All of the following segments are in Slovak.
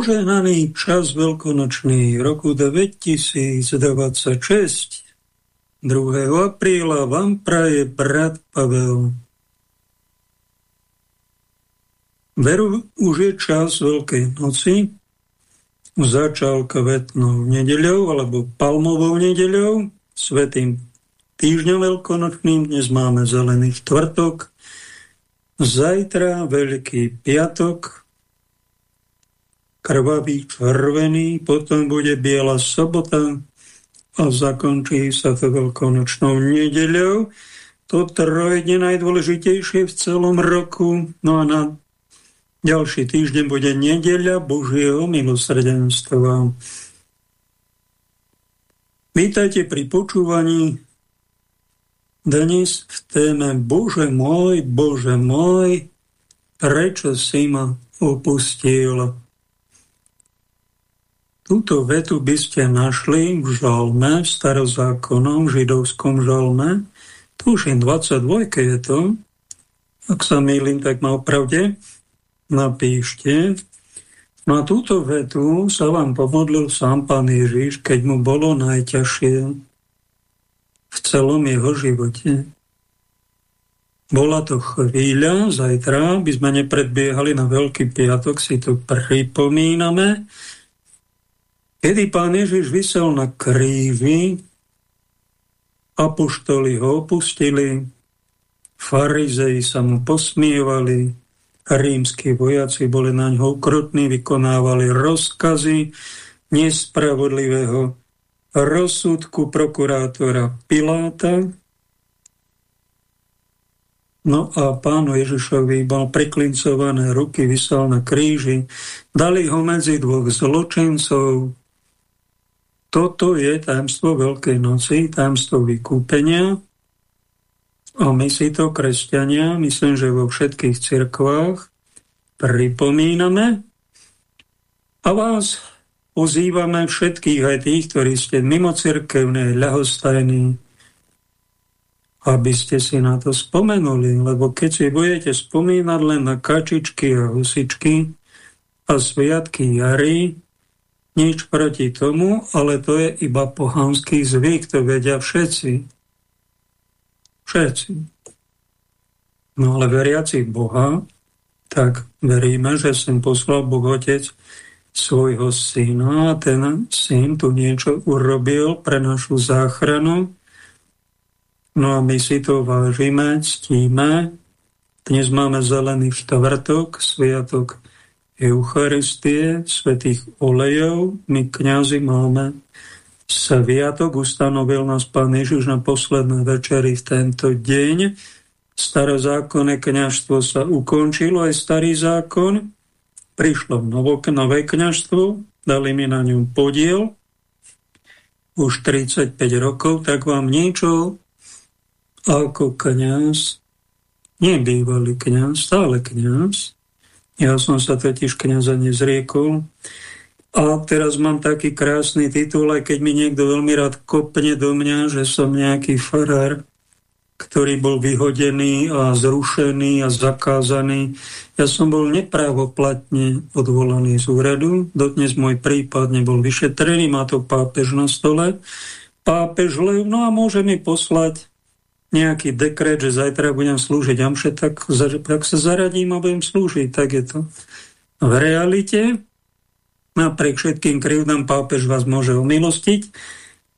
Požehnaný čas veľkonočný roku 2026 2. apríla vám praje brat Pavel. Veru, už je čas Veľkej noci, začal kvetnou nedeľou alebo palmovou nedeľou, svetým týždňom veľkonočným, dnes máme zelený štvrtok, zajtra Veľký piatok, krvavý, červený, potom bude biela sobota a zakončí sa to veľkonočnou nedeľou. To trojdne najdôležitejšie v celom roku. No a na ďalší týždeň bude nedeľa Božieho milosrdenstva. Vítajte pri počúvaní dnes v téme Bože môj, Bože môj, prečo si ma opustil? Túto vetu by ste našli v žalme, v starozákonnom židovskom žalme. Tuším, 22 je to. Ak sa mýlim, tak ma opravde napíšte. No a túto vetu sa vám pomodlil sám pán Ježiš, keď mu bolo najťažšie v celom jeho živote. Bola to chvíľa, zajtra by sme nepredbiehali na Veľký piatok, si to pripomíname, Kedy pán Ježiš vysel na kríži, apoštoli ho opustili, farizei sa mu posmievali, rímsky vojaci boli na ňo ukrutní, vykonávali rozkazy nespravodlivého rozsudku prokurátora Piláta. No a pánu Ježišovi bol priklincované ruky, vysel na kríži, dali ho medzi dvoch zločincov, toto je tajemstvo Veľkej noci, tajemstvo vykúpenia. A my si to, kresťania, myslím, že vo všetkých cirkvách pripomíname a vás pozývame všetkých, aj tých, ktorí ste mimo cirkevnej, ľahostajní, aby ste si na to spomenuli, lebo keď si budete spomínať len na kačičky a husičky a sviatky jary, nič proti tomu, ale to je iba pohanský zvyk, to vedia všetci. Všetci. No ale veriaci Boha, tak veríme, že sem poslal Boh Otec svojho syna a ten syn tu niečo urobil pre našu záchranu. No a my si to vážime, ctíme. Dnes máme zelený štvrtok, sviatok Eucharistie, svetých olejov, my kňazi máme sviatok ustanovil nás Pán Ježiš na posledné večery v tento deň. Starozákonné kniažstvo sa ukončilo, aj starý zákon. Prišlo nové kniažstvo, dali mi na ňom podiel, už 35 rokov, tak vám niečo ako kniaz, nebývalý kniaz, stále kniaz, ja som sa totiž kniaza nezriekol, a teraz mám taký krásny titul, aj keď mi niekto veľmi rád kopne do mňa, že som nejaký farár, ktorý bol vyhodený a zrušený a zakázaný. Ja som bol nepravoplatne odvolaný z úradu. Dodnes môj prípad nebol vyšetrený, má to pápež na stole. Pápež lev, no a môže mi poslať nejaký dekret, že zajtra budem slúžiť amše, tak, tak sa zaradím a budem slúžiť. Tak je to. V realite napriek všetkým krivdám pápež vás môže omilostiť.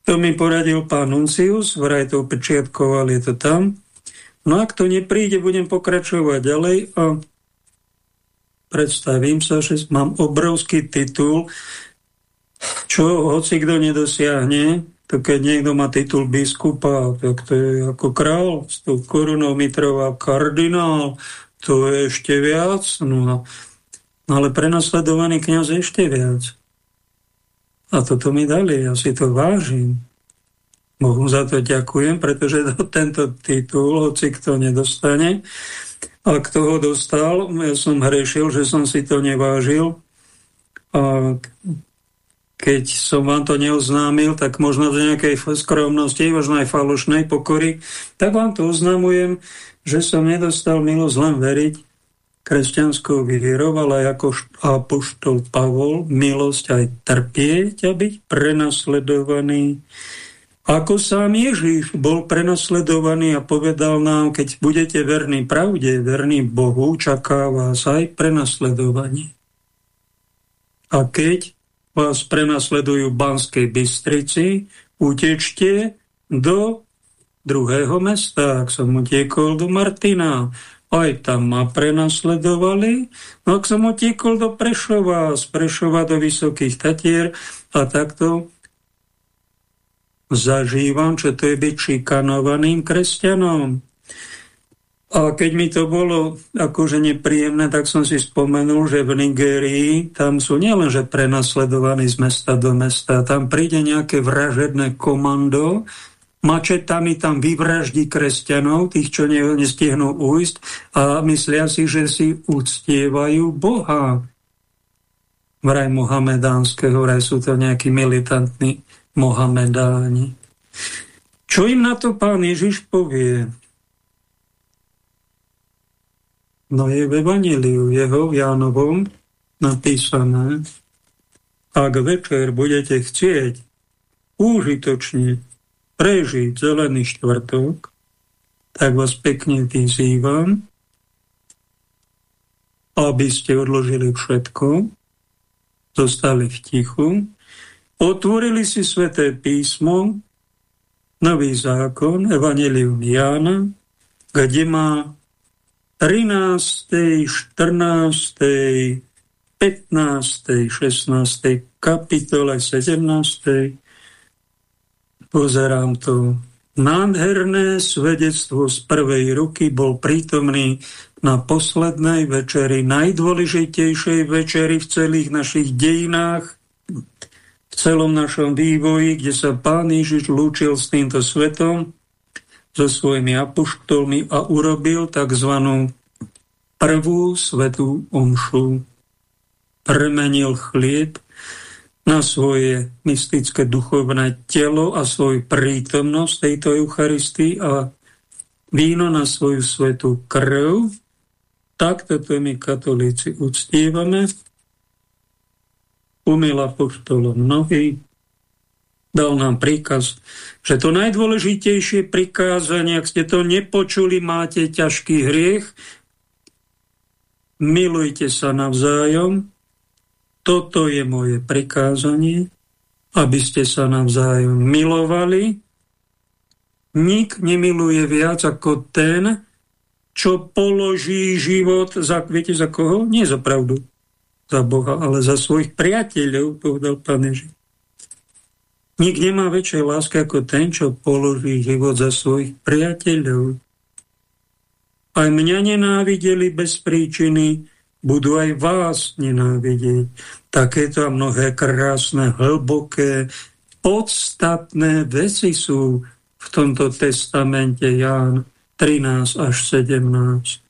To mi poradil pán Nuncius, vraj to upečiatkoval, je to tam. No ak to nepríde, budem pokračovať ďalej a predstavím sa, že mám obrovský titul, čo hoci kto nedosiahne, to keď niekto má titul biskupa, tak to je ako král, s tou korunou Mitrova kardinál, to je ešte viac. No No ale prenasledovaný kniaz ešte viac. A toto mi dali, ja si to vážim. Bohu za to ďakujem, pretože to, tento titul, hoci kto nedostane, a kto ho dostal, ja som hrešil, že som si to nevážil. A keď som vám to neoznámil, tak možno z nejakej skromnosti, možno aj falošnej pokory, tak vám to oznamujem, že som nedostal milosť len veriť, kresťanskou vierou, ale ako apoštol Pavol, milosť aj trpieť a byť prenasledovaný. Ako sám Ježíš bol prenasledovaný a povedal nám, keď budete verní pravde, verní Bohu, čaká vás aj prenasledovanie. A keď vás prenasledujú v Banskej Bystrici, utečte do druhého mesta, ak som utiekol do Martina, aj tam ma prenasledovali. No ak som otiekol do Prešova, z Prešova do Vysokých Tatier a takto zažívam, čo to je byť šikanovaným kresťanom. A keď mi to bolo akože nepríjemné, tak som si spomenul, že v Nigérii tam sú nielenže prenasledovaní z mesta do mesta, tam príde nejaké vražedné komando, mačetami tam vyvraždí kresťanov, tých, čo nestihnú ujsť a myslia si, že si uctievajú Boha. Vraj mohamedánskeho, vraj sú to nejakí militantní mohamedáni. Čo im na to pán Ježiš povie? No je v Evangeliu jeho, v Jánovom, napísané, ak večer budete chcieť úžitočne prežiť zelený štvrtok, tak vás pekne vyzývam, aby ste odložili všetko, zostali v tichu, otvorili si sväté písmo, nový zákon, Evangelium Jána, kde má 13., 14., 15., 16. kapitole, 17 pozerám to. Nádherné svedectvo z prvej ruky bol prítomný na poslednej večeri, najdôležitejšej večeri v celých našich dejinách, v celom našom vývoji, kde sa Pán Ježiš lúčil s týmto svetom, so svojimi apoštolmi a urobil tzv. prvú svetú omšu. Premenil chlieb na svoje mystické duchovné telo a svoju prítomnosť tejto Eucharistii a víno na svoju svetú krv. Takto to my katolíci uctívame. Umil apoštolom nohy, dal nám príkaz, že to najdôležitejšie prikázanie, ak ste to nepočuli, máte ťažký hriech, milujte sa navzájom, toto je moje prikázanie, aby ste sa navzájom milovali. Nik nemiluje viac ako ten, čo položí život za, viete za koho? Nie za pravdu, za Boha, ale za svojich priateľov, povedal pán Ježiš. Nik nemá väčšej lásky ako ten, čo položí život za svojich priateľov. Aj mňa nenávideli bez príčiny, budú aj vás nenávidieť. Takéto a mnohé krásne, hlboké, podstatné veci sú v tomto testamente Ján 13 až 17.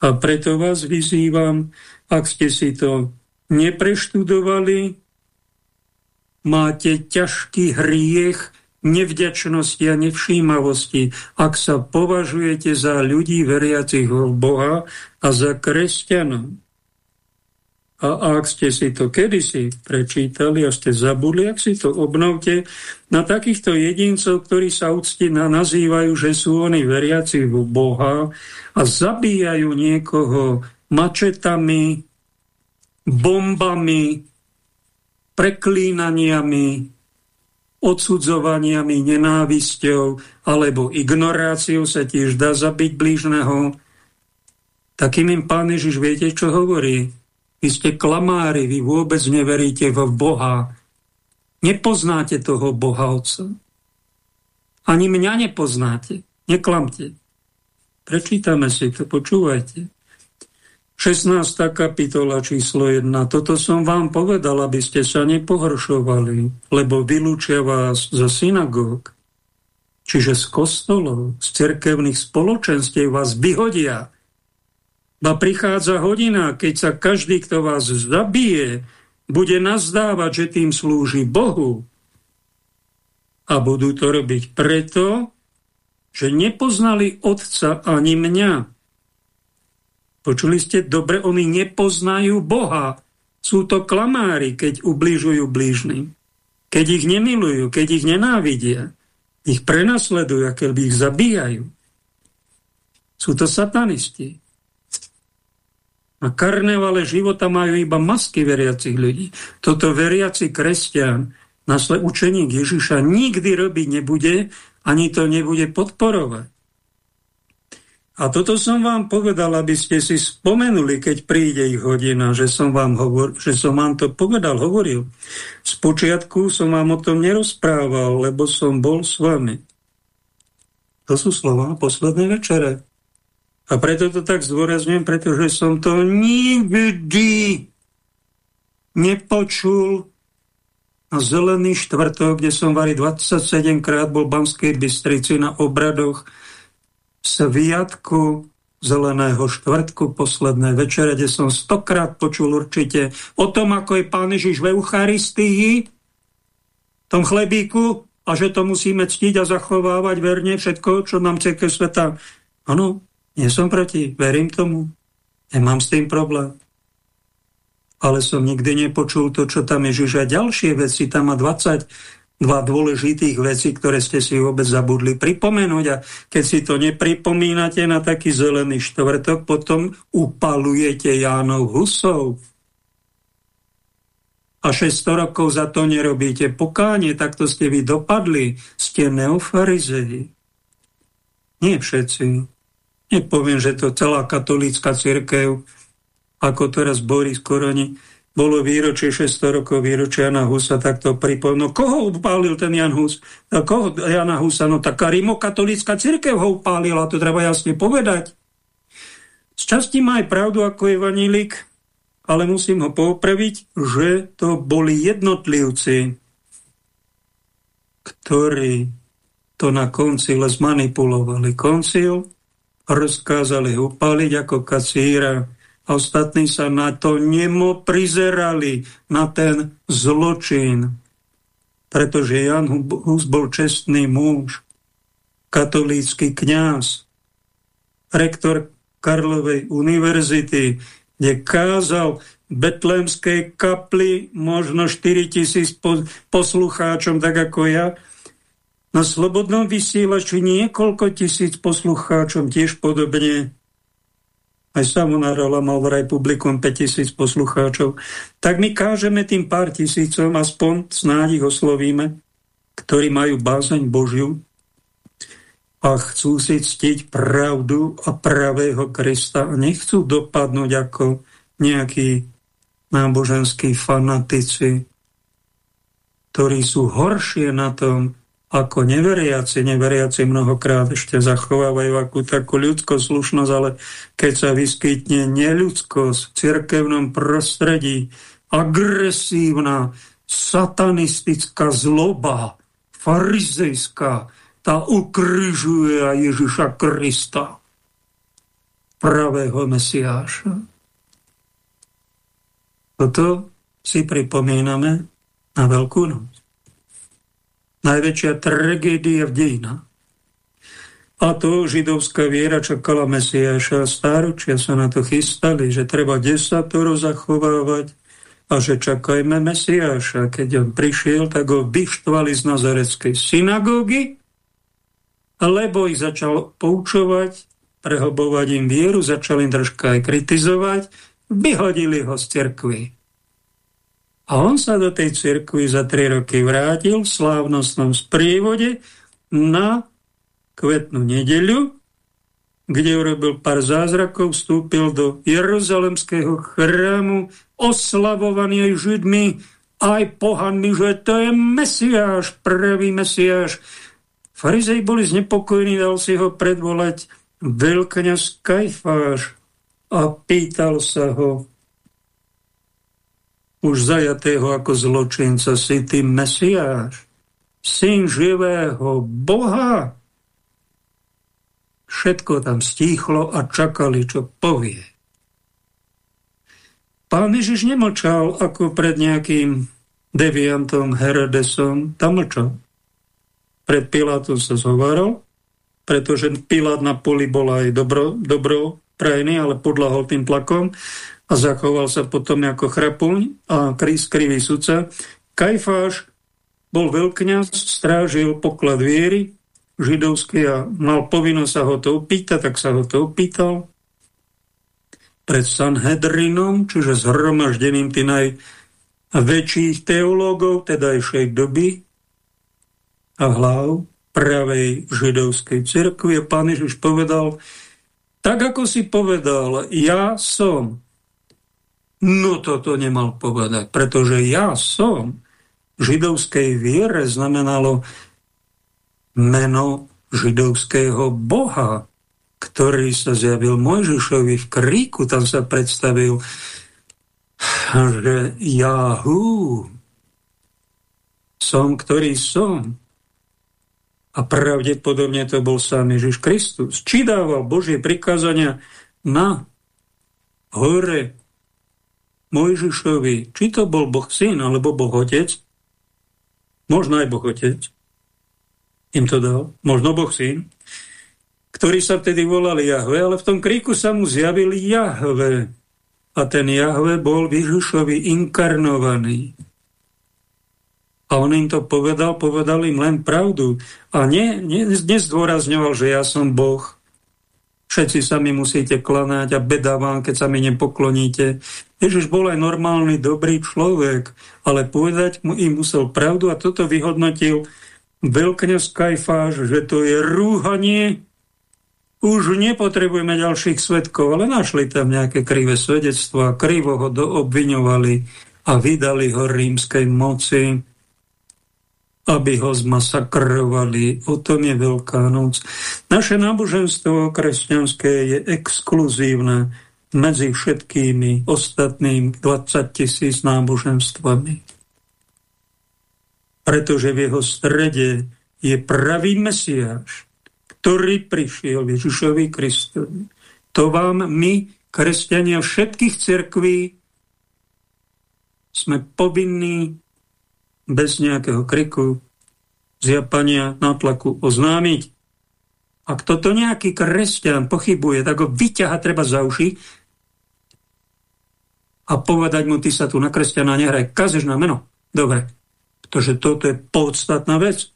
A preto vás vyzývam, ak ste si to nepreštudovali, máte ťažký hriech nevďačnosti a nevšímavosti, ak sa považujete za ľudí veriacich v Boha a za kresťanov. A ak ste si to kedysi prečítali a ste zabudli, ak si to obnovte, na takýchto jedincov, ktorí sa úctina nazývajú, že sú oni veriaci v Boha a zabíjajú niekoho mačetami, bombami, preklínaniami, odsudzovaniami, nenávisťou alebo ignoráciou sa tiež dá zabiť blížneho. Takým im pán Ježiš viete, čo hovorí? Vy ste klamári, vy vôbec neveríte v Boha. Nepoznáte toho Boha Otca. Ani mňa nepoznáte. Neklamte. Prečítame si to, počúvajte. 16. kapitola číslo 1. Toto som vám povedal, aby ste sa nepohoršovali, lebo vylúčia vás zo synagóg, čiže z kostolov, z cerkevných spoločenstiev vás vyhodia. Ba prichádza hodina, keď sa každý, kto vás zabije, bude nazdávať, že tým slúži Bohu. A budú to robiť preto, že nepoznali Otca ani mňa. Počuli ste dobre, oni nepoznajú Boha. Sú to klamári, keď ubližujú blížnym. Keď ich nemilujú, keď ich nenávidia, ich prenasledujú, keď ich zabíjajú. Sú to satanisti. Na karnevale života majú iba masky veriacich ľudí. Toto veriaci kresťan, nasled učeník Ježiša nikdy robiť nebude, ani to nebude podporovať. A toto som vám povedal, aby ste si spomenuli, keď príde ich hodina, že som vám, hovor, že som vám to povedal, hovoril. Spočiatku som vám o tom nerozprával, lebo som bol s vami. To sú slova poslednej večere. A preto to tak zdôrazňujem, pretože som to nikdy nepočul na Zelený štvrtok, kde som vari 27 krát bol v Banskej Bystrici na obradoch sviatku Zeleného štvrtku, posledné večere, kde som stokrát počul určite o tom, ako je Pán Ježiš v Eucharistii, tom chlebíku, a že to musíme ctiť a zachovávať verne všetko, čo nám církev sveta. Áno, nie som proti, verím tomu. Nemám s tým problém. Ale som nikdy nepočul to, čo tam Ježiš a ďalšie veci. Tam má 20 dva dôležitých veci, ktoré ste si vôbec zabudli pripomenúť a keď si to nepripomínate na taký zelený štvrtok, potom upalujete Jánov Husov. A 600 rokov za to nerobíte pokánie, takto ste vy dopadli, ste neofarizei. Nie všetci. Nepoviem, že to celá katolícka církev, ako teraz Boris Koroni, bolo výročie 600 rokov výročia Jana Husa, tak to pripomínal. No koho upálil ten Jan Hus? No, koho Jana Husa? No taká rimokatolícka církev ho upálila, to treba jasne povedať. Z časti má aj pravdu ako evanílik, ale musím ho popraviť, že to boli jednotlivci, ktorí to na koncile zmanipulovali. Koncil rozkázali upáliť ako kacíra a ostatní sa na to nemo prizerali, na ten zločin. Pretože Jan Hus bol čestný muž, katolícky kňaz, rektor Karlovej univerzity, kde kázal betlémskej kapli možno 4 tisíc poslucháčom, tak ako ja, na slobodnom vysielači niekoľko tisíc poslucháčom, tiež podobne aj Samonárola mal vraj publikum 5000 poslucháčov, tak my kážeme tým pár tisícom, aspoň snáď ich oslovíme, ktorí majú bázeň Božiu a chcú si ctiť pravdu a pravého Krista a nechcú dopadnúť ako nejakí náboženskí fanatici. ktorí sú horšie na tom, ako neveriaci, neveriaci mnohokrát ešte zachovávajú akú takú ľudskoslušnosť, ale keď sa vyskytne neľudskosť v cirkevnom prostredí, agresívna, satanistická zloba, farizejská, tá ukryžuje Ježiša Krista, pravého Mesiáša. Toto si pripomíname na Veľkú noc najväčšia tragédia v dejinách. A to židovská viera čakala Mesiáša, stáročia sa na to chystali, že treba desatoro zachovávať a že čakajme Mesiáša. Keď on prišiel, tak ho vyštvali z Nazareckej synagógy, lebo ich začal poučovať, prehlbovať im vieru, začal im troška aj kritizovať, vyhodili ho z cirkvi. A on sa do tej cirkvi za tri roky vrátil v slávnostnom sprívode na kvetnú nedeľu, kde urobil pár zázrakov, vstúpil do Jeruzalemského chrámu, oslavovaný aj Židmi, aj pohanmi, že to je Mesiáš, prvý Mesiáš. Farizej boli znepokojení, dal si ho predvolať veľkňaz Kajfáš a pýtal sa ho, už zajatého ako zločinca, si ty Mesiáš, syn živého Boha. Všetko tam stíchlo a čakali, čo povie. Pán Ježiš nemlčal ako pred nejakým deviantom Herodesom, tam mlčal. Pred Pilátom sa zhovaral, pretože Pilát na poli bol aj dobro, dobro prajný, ale podlahol tým tlakom a zachoval sa potom ako chrapuň a krivý sudca. Kajfáš bol veľkňaz, strážil poklad viery židovský a mal povinnosť sa ho to opýtať, tak sa ho to opýtal. Pred Sanhedrinom, čiže zhromaždeným tých najväčších teológov tedajšej doby a hlav pravej židovskej cirkvi. Pán Ježiš povedal, tak ako si povedal, ja som No toto nemal povedať, pretože ja som židovskej viere znamenalo meno židovského boha, ktorý sa zjavil Mojžišovi v kríku, tam sa predstavil, že Jahu, som, ktorý som. A pravdepodobne to bol sám Ježiš Kristus. Či dával Božie prikázania na hore Mojžišovi, či to bol Boh syn alebo Boh otec, možno aj Boh otec, im to dal, možno Boh syn, ktorý sa vtedy volal Jahve, ale v tom kríku sa mu zjavil Jahve. A ten Jahve bol Ježišovi inkarnovaný. A on im to povedal, povedal im len pravdu. A ne, ne, nezdôrazňoval, že ja som Boh. Všetci sa mi musíte klanáť a beda vám, keď sa mi nepokloníte. Ježiš bol aj normálny, dobrý človek, ale povedať mu im musel pravdu a toto vyhodnotil veľkňaz Kajfáš, že to je rúhanie, už nepotrebujeme ďalších svetkov, ale našli tam nejaké krivé svedectvo a krivo ho doobviňovali a vydali ho rímskej moci, aby ho zmasakrovali. O tom je Veľká noc. Naše náboženstvo kresťanské je exkluzívne medzi všetkými ostatnými 20 tisíc náboženstvami. Pretože v jeho strede je pravý Mesiáš, ktorý prišiel Ježišovi Kristovi. To vám my, kresťania všetkých cerkví, sme povinní bez nejakého kriku, zjapania, nátlaku oznámiť. Ak toto nejaký kresťan pochybuje, tak ho vyťaha treba za uši a povedať mu, ty sa tu na kresťana nehraj, kazeš na meno. Dobre, pretože toto je podstatná vec,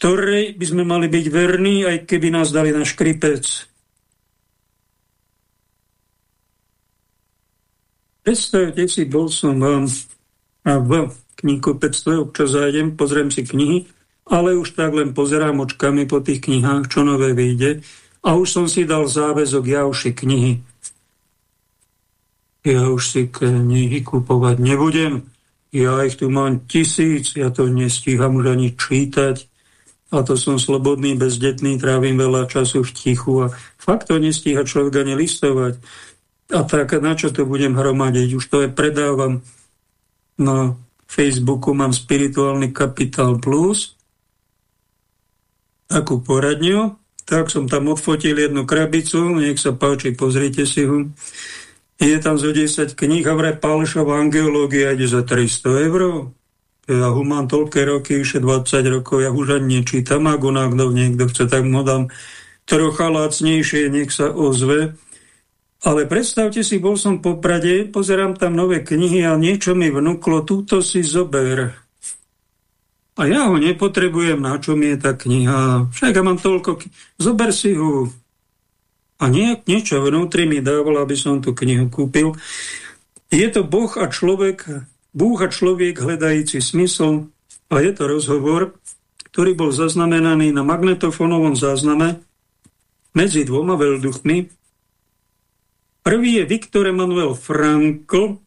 ktorej by sme mali byť verní, aj keby nás dali na škripec. Predstavte si, bol som a v knihkupectve občas zájdem, pozriem si knihy, ale už tak len pozerám očkami po tých knihách, čo nové vyjde. A už som si dal záväzok, ja už knihy ja už si knihy kupovať nebudem, ja ich tu mám tisíc, ja to nestíham už ani čítať. A to som slobodný, bezdetný, trávim veľa času v tichu a fakt to nestíha človek ani listovať. A tak na čo to budem hromadiť? Už to je predávam na Facebooku, mám Spirituálny kapitál plus, takú poradňu, tak som tam odfotil jednu krabicu, nech sa páči, pozrite si ho. Je tam zo 10 kníh a vraj Pálešová angeológia ide za 300 eur. Ja ho mám toľké roky, vyše 20 rokov, ja už ani nečítam, ak ho niekto chce, tak mu dám trocha lacnejšie, nech sa ozve. Ale predstavte si, bol som po Prade, pozerám tam nové knihy a niečo mi vnúklo, túto si zober. A ja ho nepotrebujem, na čo mi je tá kniha. Však ja mám toľko... Zober si ho. A nie, niečo vnútri mi dával, aby som tú knihu kúpil. Je to Boh a človek, Búh a človek hľadajíci smysl a je to rozhovor, ktorý bol zaznamenaný na magnetofónovom zázname medzi dvoma veľduchmi. Prvý je Viktor Emanuel Frankl,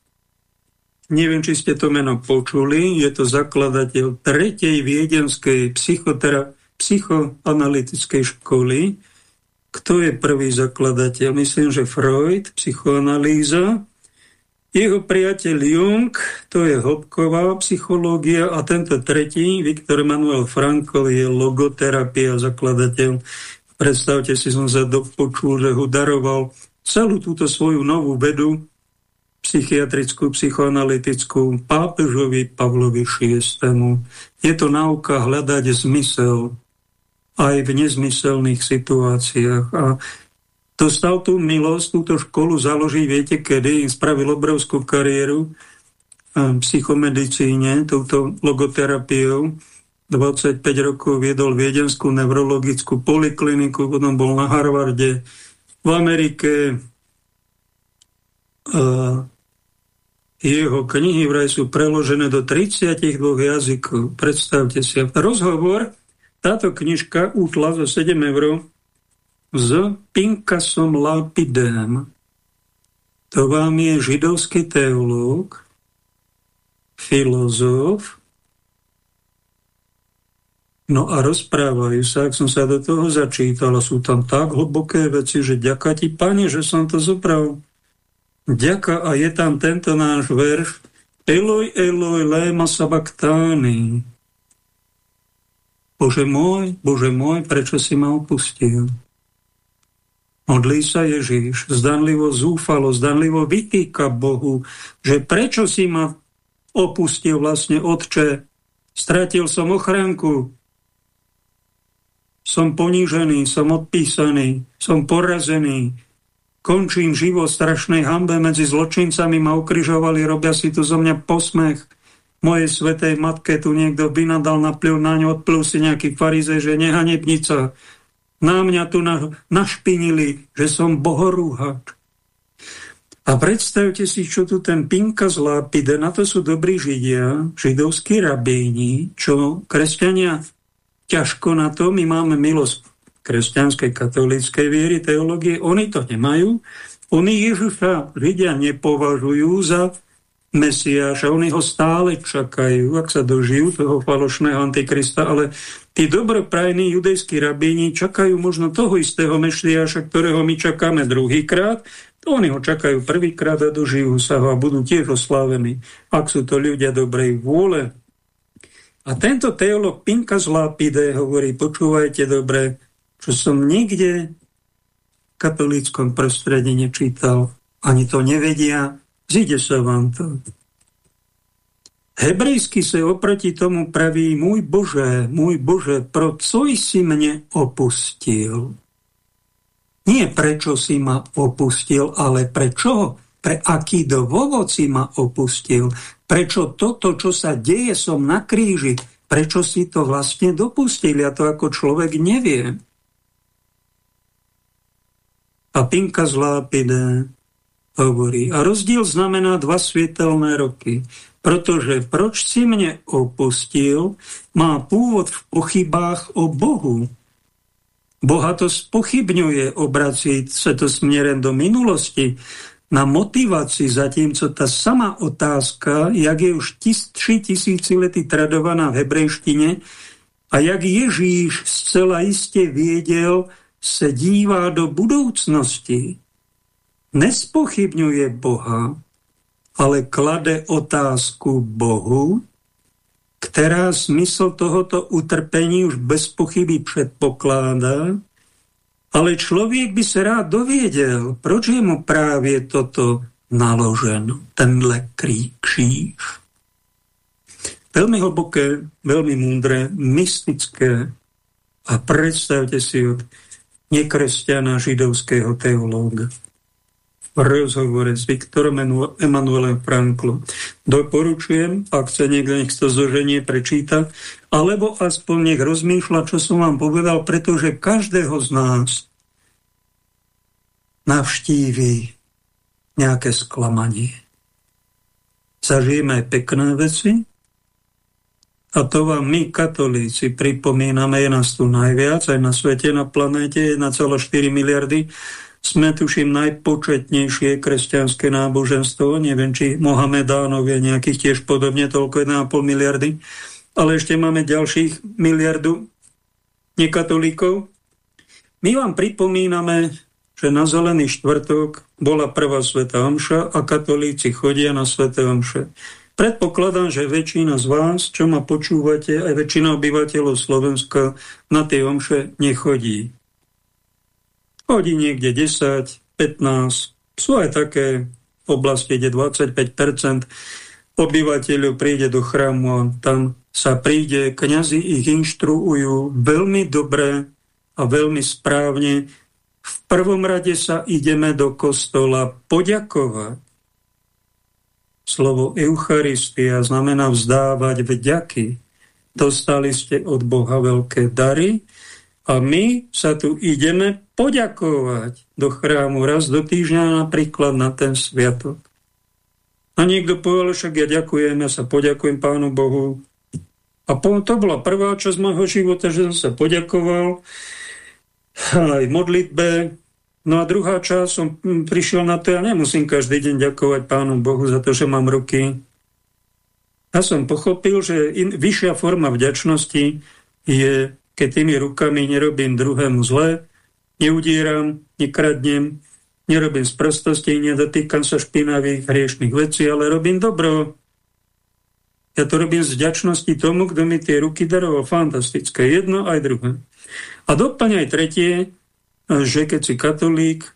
neviem, či ste to meno počuli, je to zakladateľ tretej viedenskej psychoanalytickej školy, kto je prvý zakladateľ? Myslím, že Freud, psychoanalýza. Jeho priateľ Jung, to je hĺbková psychológia a tento tretí, Viktor Emanuel Frankl, je logoterapia, zakladateľ. Predstavte si, som sa dopočul, že ho daroval celú túto svoju novú vedu, psychiatrickú, psychoanalytickú, pápežovi Pavlovi VI. Je to náuka hľadať zmysel aj v nezmyselných situáciách. A dostal tú milosť, túto školu založiť, viete kedy, spravil obrovskú kariéru v psychomedicíne, touto logoterapiou. 25 rokov viedol viedenskú neurologickú polikliniku, potom bol na Harvarde, v Amerike. A jeho knihy vraj sú preložené do 32 jazykov. Predstavte si. Rozhovor táto knižka útla za 7 eur s Pinkasom Lapidem. To vám je židovský teológ, filozof, No a rozprávajú sa, ak som sa do toho začítal, a sú tam tak hlboké veci, že ďaká ti, pane, že som to zobral. Ďaká a je tam tento náš verš Eloj, Eloj, lema sabaktány. Bože môj, Bože môj, prečo si ma opustil? Modlí sa Ježíš, zdanlivo zúfalo, zdanlivo vytýka Bohu, že prečo si ma opustil vlastne, Otče, stratil som ochránku, som ponížený, som odpísaný, som porazený, končím život strašnej hambe. Medzi zločincami, ma ukrižovali, robia si tu zo mňa posmech, mojej svetej matke tu niekto vynadal, naplil na ňu, odplil si nejaký farizej, že nehanebnica. Na mňa tu na, našpinili, že som bohorúhač. A predstavte si, čo tu ten Pinka z Lápide, na to sú dobrí židia, židovskí rabíni, čo kresťania ťažko na to, my máme milosť kresťanskej katolíckej viery, teológie, oni to nemajú. Oni Ježiša Židia nepovažujú za Mesiáša. Oni ho stále čakajú, ak sa dožijú toho falošného antikrista, ale tí dobroprajní judejskí rabíni čakajú možno toho istého Mesiáša, ktorého my čakáme druhýkrát. Oni ho čakajú prvýkrát a dožijú sa ho a budú tiež oslávení, ak sú to ľudia dobrej vôle. A tento teolog Pinka z Lapide hovorí, počúvajte dobre, čo som nikde v katolíckom prostredí nečítal, ani to nevedia, Zíde sa vám to. Hebrejsky sa oproti tomu praví, môj Bože, môj Bože, pro co si mne opustil? Nie prečo si ma opustil, ale prečo? Pre aký dôvod si ma opustil? Prečo toto, čo sa deje, som na kríži? Prečo si to vlastne dopustil? Ja to ako človek neviem. A Pinka z hovorí. A rozdiel znamená dva svietelné roky. Pretože proč si mne opustil, má pôvod v pochybách o Bohu. Boha to spochybňuje, obrací sa to smerem do minulosti. na motivácii, zatímco tá sama otázka, jak je už 3000 lety tradovaná v hebrejštine a jak Ježíš zcela iste viedel, se dívá do budoucnosti. Nespochybňuje Boha, ale klade otázku Bohu, která smysl tohoto utrpení už bez pochyby předpokládá, ale člověk by se rád dověděl, proč je mu právě toto naloženo, tenhle kříž. Velmi hlboké, velmi múdre, mystické a predstavte si od nekresťana židovského teológa rozhovore s Viktorom Emanuelem Franklom. Doporučujem, ak chce niekto, nech to zoženie prečíta, alebo aspoň nech rozmýšľa, čo som vám povedal, pretože každého z nás navštíví nejaké sklamanie. Zažijeme aj pekné veci, a to vám my, katolíci, pripomíname, je nás tu najviac, aj na svete, na planéte 1,4 miliardy. Sme, tuším, najpočetnejšie kresťanské náboženstvo. Neviem, či Mohamedánov je nejakých tiež podobne, toľko 1,5 miliardy ale ešte máme ďalších miliardu nekatolíkov. My vám pripomíname, že na Zelený štvrtok bola prvá Sveta Omša a katolíci chodia na Svete Omše. Predpokladám, že väčšina z vás, čo ma počúvate, aj väčšina obyvateľov Slovenska na tie omše nechodí. Chodí niekde 10, 15, sú aj také oblasti, kde 25% obyvateľov príde do chrámu a tam sa príde, kňazi ich inštruujú veľmi dobre a veľmi správne. V prvom rade sa ideme do kostola poďakovať. Slovo Eucharistia znamená vzdávať vďaky. Dostali ste od Boha veľké dary a my sa tu ideme poďakovať do chrámu raz do týždňa napríklad na ten sviatok. A niekto povedal, však ja ďakujem, ja sa poďakujem Pánu Bohu a to bola prvá časť môjho života, že som sa poďakoval aj modlitbe. No a druhá časť som prišiel na to, ja nemusím každý deň ďakovať Pánu Bohu za to, že mám ruky. Ja som pochopil, že in, vyššia forma vďačnosti je, keď tými rukami nerobím druhému zle, neudieram, nekradnem, nerobím z prostosti, nedotýkam sa špinavých hriešných vecí, ale robím dobro. Ja to robím z vďačnosti tomu, kto mi tie ruky daroval. Fantastické. Jedno aj druhé. A doplň aj tretie, že keď si katolík,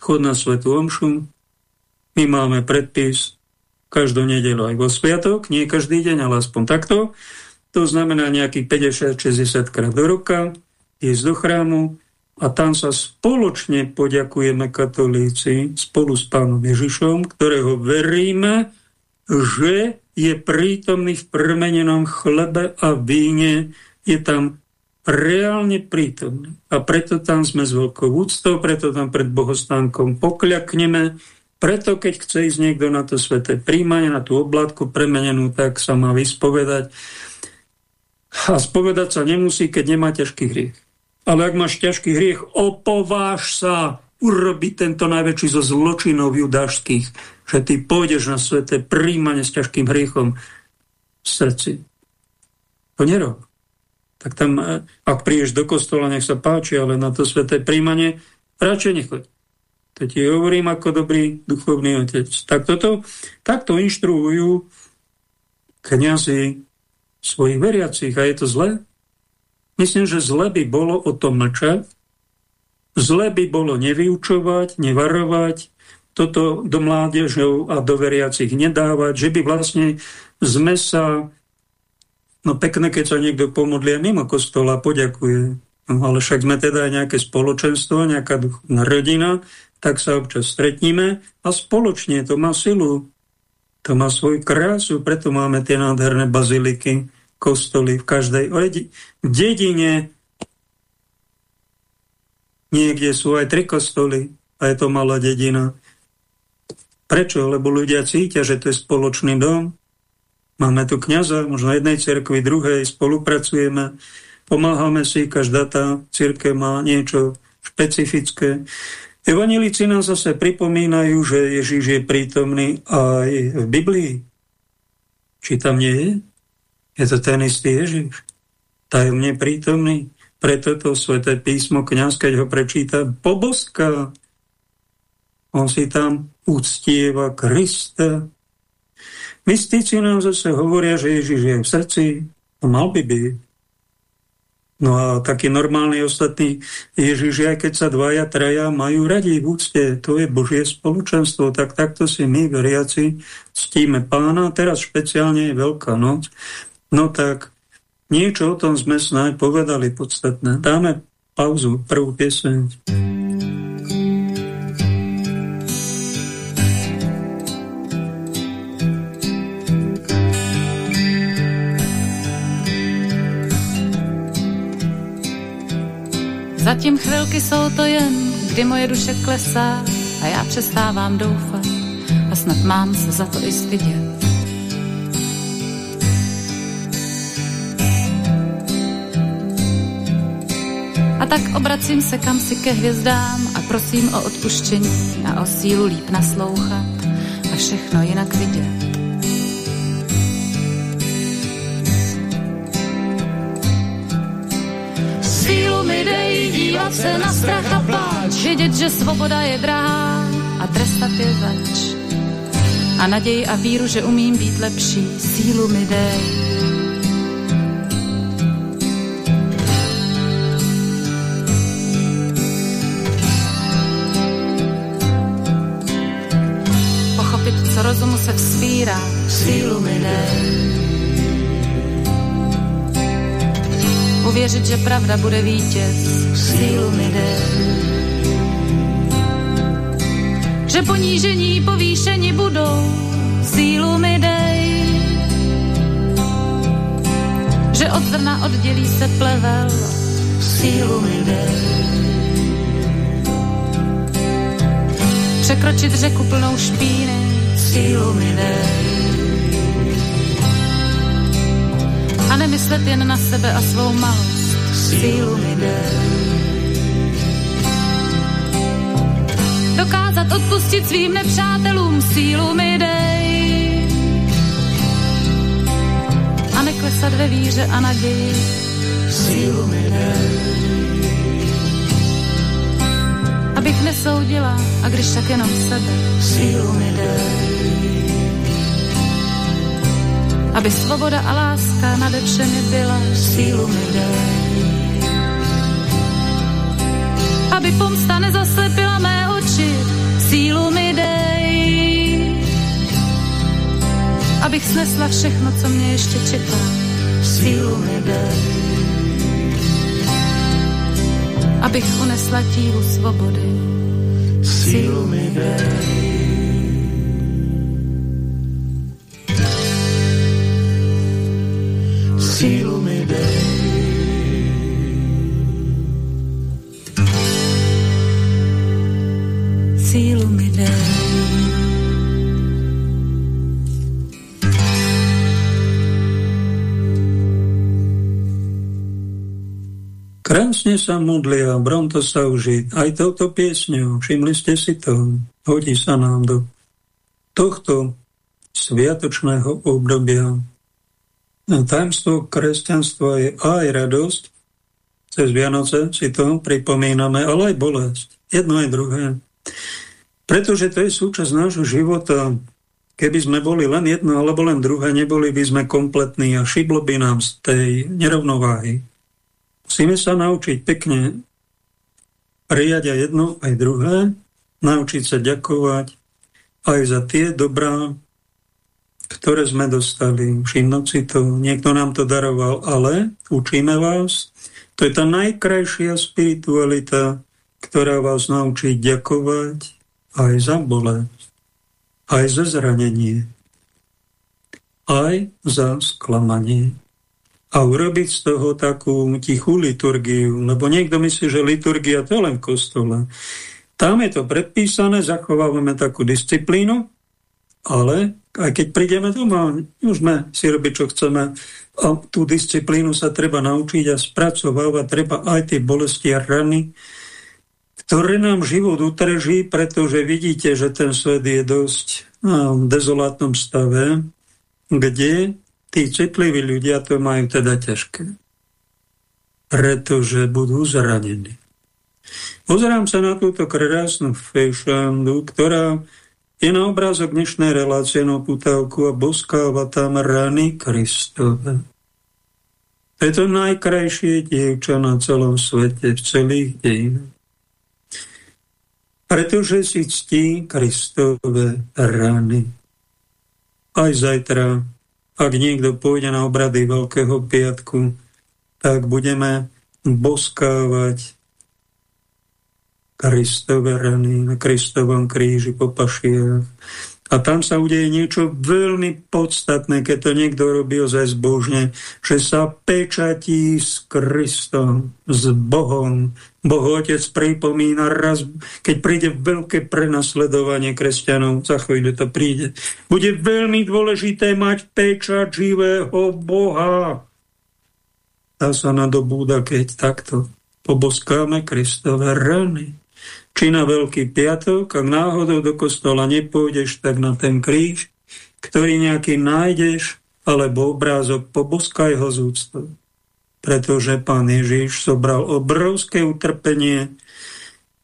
chod na Svetu Omšu, my máme predpis každú nedelu aj vo sviatok, nie každý deň, ale aspoň takto. To znamená nejakých 50-60 krát do roka, ísť do chrámu a tam sa spoločne poďakujeme katolíci spolu s pánom Ježišom, ktorého veríme, že je prítomný v premenenom chlebe a víne, je tam reálne prítomný. A preto tam sme s veľkou úctou, preto tam pred bohostánkom pokľakneme, preto keď chce ísť niekto na to sveté príjmanie, na tú oblátku premenenú, tak sa má vyspovedať. A spovedať sa nemusí, keď nemá ťažký hriech. Ale ak máš ťažký hriech, opováž sa urobiť tento najväčší zo zločinov judášských že ty pôjdeš na sveté príjmanie s ťažkým hriechom v srdci. To nerob. Tak tam, e, ak prídeš do kostola, nech sa páči, ale na to sveté príjmanie radšej nechoď. To ti hovorím ako dobrý duchovný otec. Tak toto, takto inštruujú kniazy svojich veriacich. A je to zlé? Myslím, že zle by bolo o tom mlčať, zle by bolo nevyučovať, nevarovať, toto do mládežov a do veriacich nedávať, že by vlastne sme sa, no pekné, keď sa niekto pomodlia mimo kostola, poďakuje, no ale však sme teda nejaké spoločenstvo, nejaká duchovná rodina, tak sa občas stretníme a spoločne to má silu, to má svoju krásu, preto máme tie nádherné baziliky, kostoly v každej dedine niekde sú aj tri kostoly a je to malá dedina. Prečo? Lebo ľudia cítia, že to je spoločný dom. Máme tu kniaza, možno jednej cerkvi, druhej, spolupracujeme, pomáhame si, každá tá církev má niečo špecifické. Evanilici nám zase pripomínajú, že Ježiš je prítomný aj v Biblii. Či tam nie je? Je to ten istý Ježiš. Tajomne prítomný. Preto to sveté písmo kniaz, keď ho prečíta, poboska. On si tam uctieva Krista. Mystici nám zase hovoria, že Ježiš je v srdci. Mal by byť. No a taký normálny ostatný Ježiš, aj keď sa dvaja, traja majú radi v úcte, to je Božie spoločenstvo, tak takto si my, veriaci, ctíme pána. Teraz špeciálne je Veľká noc. No tak niečo o tom sme snáď povedali podstatné. Dáme pauzu, prvú pieseň. Zatím chvilky jsou to jen, kdy moje duše klesá a já přestávám doufat a snad mám se za to i stydět. A tak obracím se kam si ke hvězdám a prosím o odpuštění a o sílu líp naslouchat a všechno jinak vidět. Sílu mi dej dívat se na strach a pláč, vědět, že svoboda je drahá a trestat je zač. A naději a víru, že umím být lepší, sílu mi dej. Vzpírá, sílu. Uvěřit, že pravda bude vítěz, sílu mi jde. Že ponížení povýšení budou, sílu mi dej. Že od zrna oddělí se plevel, sílu mi dej. Překročit řeku plnou špíny, dej a nemyslet jen na sebe a svou malost, sílu mi. Dokázat odpustit svým nepřátelům, sílu mi dej. A neklesat ve víře a naději, sílu mi dej. Abych nesoudila, a když tak jenom sebe, sílu mi dej aby svoboda a láska nade všemi byla, sílu mi dej. Aby pomsta nezaslepila mé oči, sílu mi dej. Abych snesla všechno, co mě ještě čeká, sílu mi dej. Abych unesla tíhu svobody, sílu mi dej. Krásne sa modlia Brontosauži aj touto piesňou. Všimli ste si to? Hodí sa nám do tohto sviatočného obdobia tajemstvo kresťanstva je aj radosť, cez Vianoce si to pripomíname, ale aj bolesť. Jedno aj druhé. Pretože to je súčasť nášho života. Keby sme boli len jedno alebo len druhé, neboli by sme kompletní a šiblo by nám z tej nerovnováhy. Musíme sa naučiť pekne prijať aj jedno, aj druhé, naučiť sa ďakovať aj za tie dobrá, ktoré sme dostali. Všimnúť si to, niekto nám to daroval, ale učíme vás, to je tá najkrajšia spiritualita, ktorá vás naučí ďakovať aj za bolesť, aj za zranenie, aj za sklamanie. A urobiť z toho takú tichú liturgiu, lebo niekto myslí, že liturgia to len v kostole. Tam je to predpísané, zachovávame takú disciplínu, ale aj keď prídeme doma, môžeme si robiť, čo chceme. A tú disciplínu sa treba naučiť a spracovávať treba aj tie bolesti a rany ktoré nám život utrží, pretože vidíte, že ten svet je dosť v dezolátnom stave, kde tí citliví ľudia to majú teda ťažké. Pretože budú zranení. Pozerám sa na túto krásnu fešandu, ktorá je na obrázok dnešnej relácie na putávku a boskáva tam rany Kristove. To je to najkrajšie dievča na celom svete, v celých dejinách. Pretože si ctí Kristove rany. Aj zajtra, ak niekto pôjde na obrady Veľkého piatku, tak budeme boskávať Kristove rany na Kristovom kríži po pašiach. A tam sa udeje niečo veľmi podstatné, keď to niekto robí ozaj zbožne, že sa pečatí s Kristom, s Bohom. Boh Otec pripomína raz, keď príde veľké prenasledovanie kresťanov, za chvíľu to príde. Bude veľmi dôležité mať pečať živého Boha. Dá sa nadobúda, keď takto poboskáme Kristové rany či na Veľký piatok, ak náhodou do kostola nepôjdeš, tak na ten kríž, ktorý nejaký nájdeš, alebo obrázok, poboskaj ho z úctou. Pretože pán Ježiš zobral obrovské utrpenie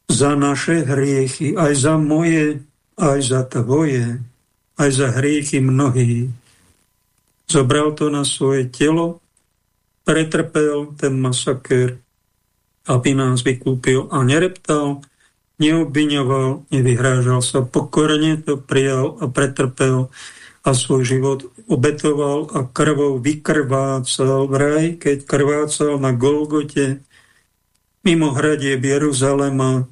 za naše hriechy, aj za moje, aj za tvoje, aj za hriechy mnohých. Zobral to na svoje telo, pretrpel ten masaker, aby nás vykúpil a nereptal, neobviňoval, nevyhrážal sa, pokorne to prijal a pretrpel a svoj život obetoval a krvou vykrvácal vraj, keď krvácal na Golgote mimo hradie Jeruzalema.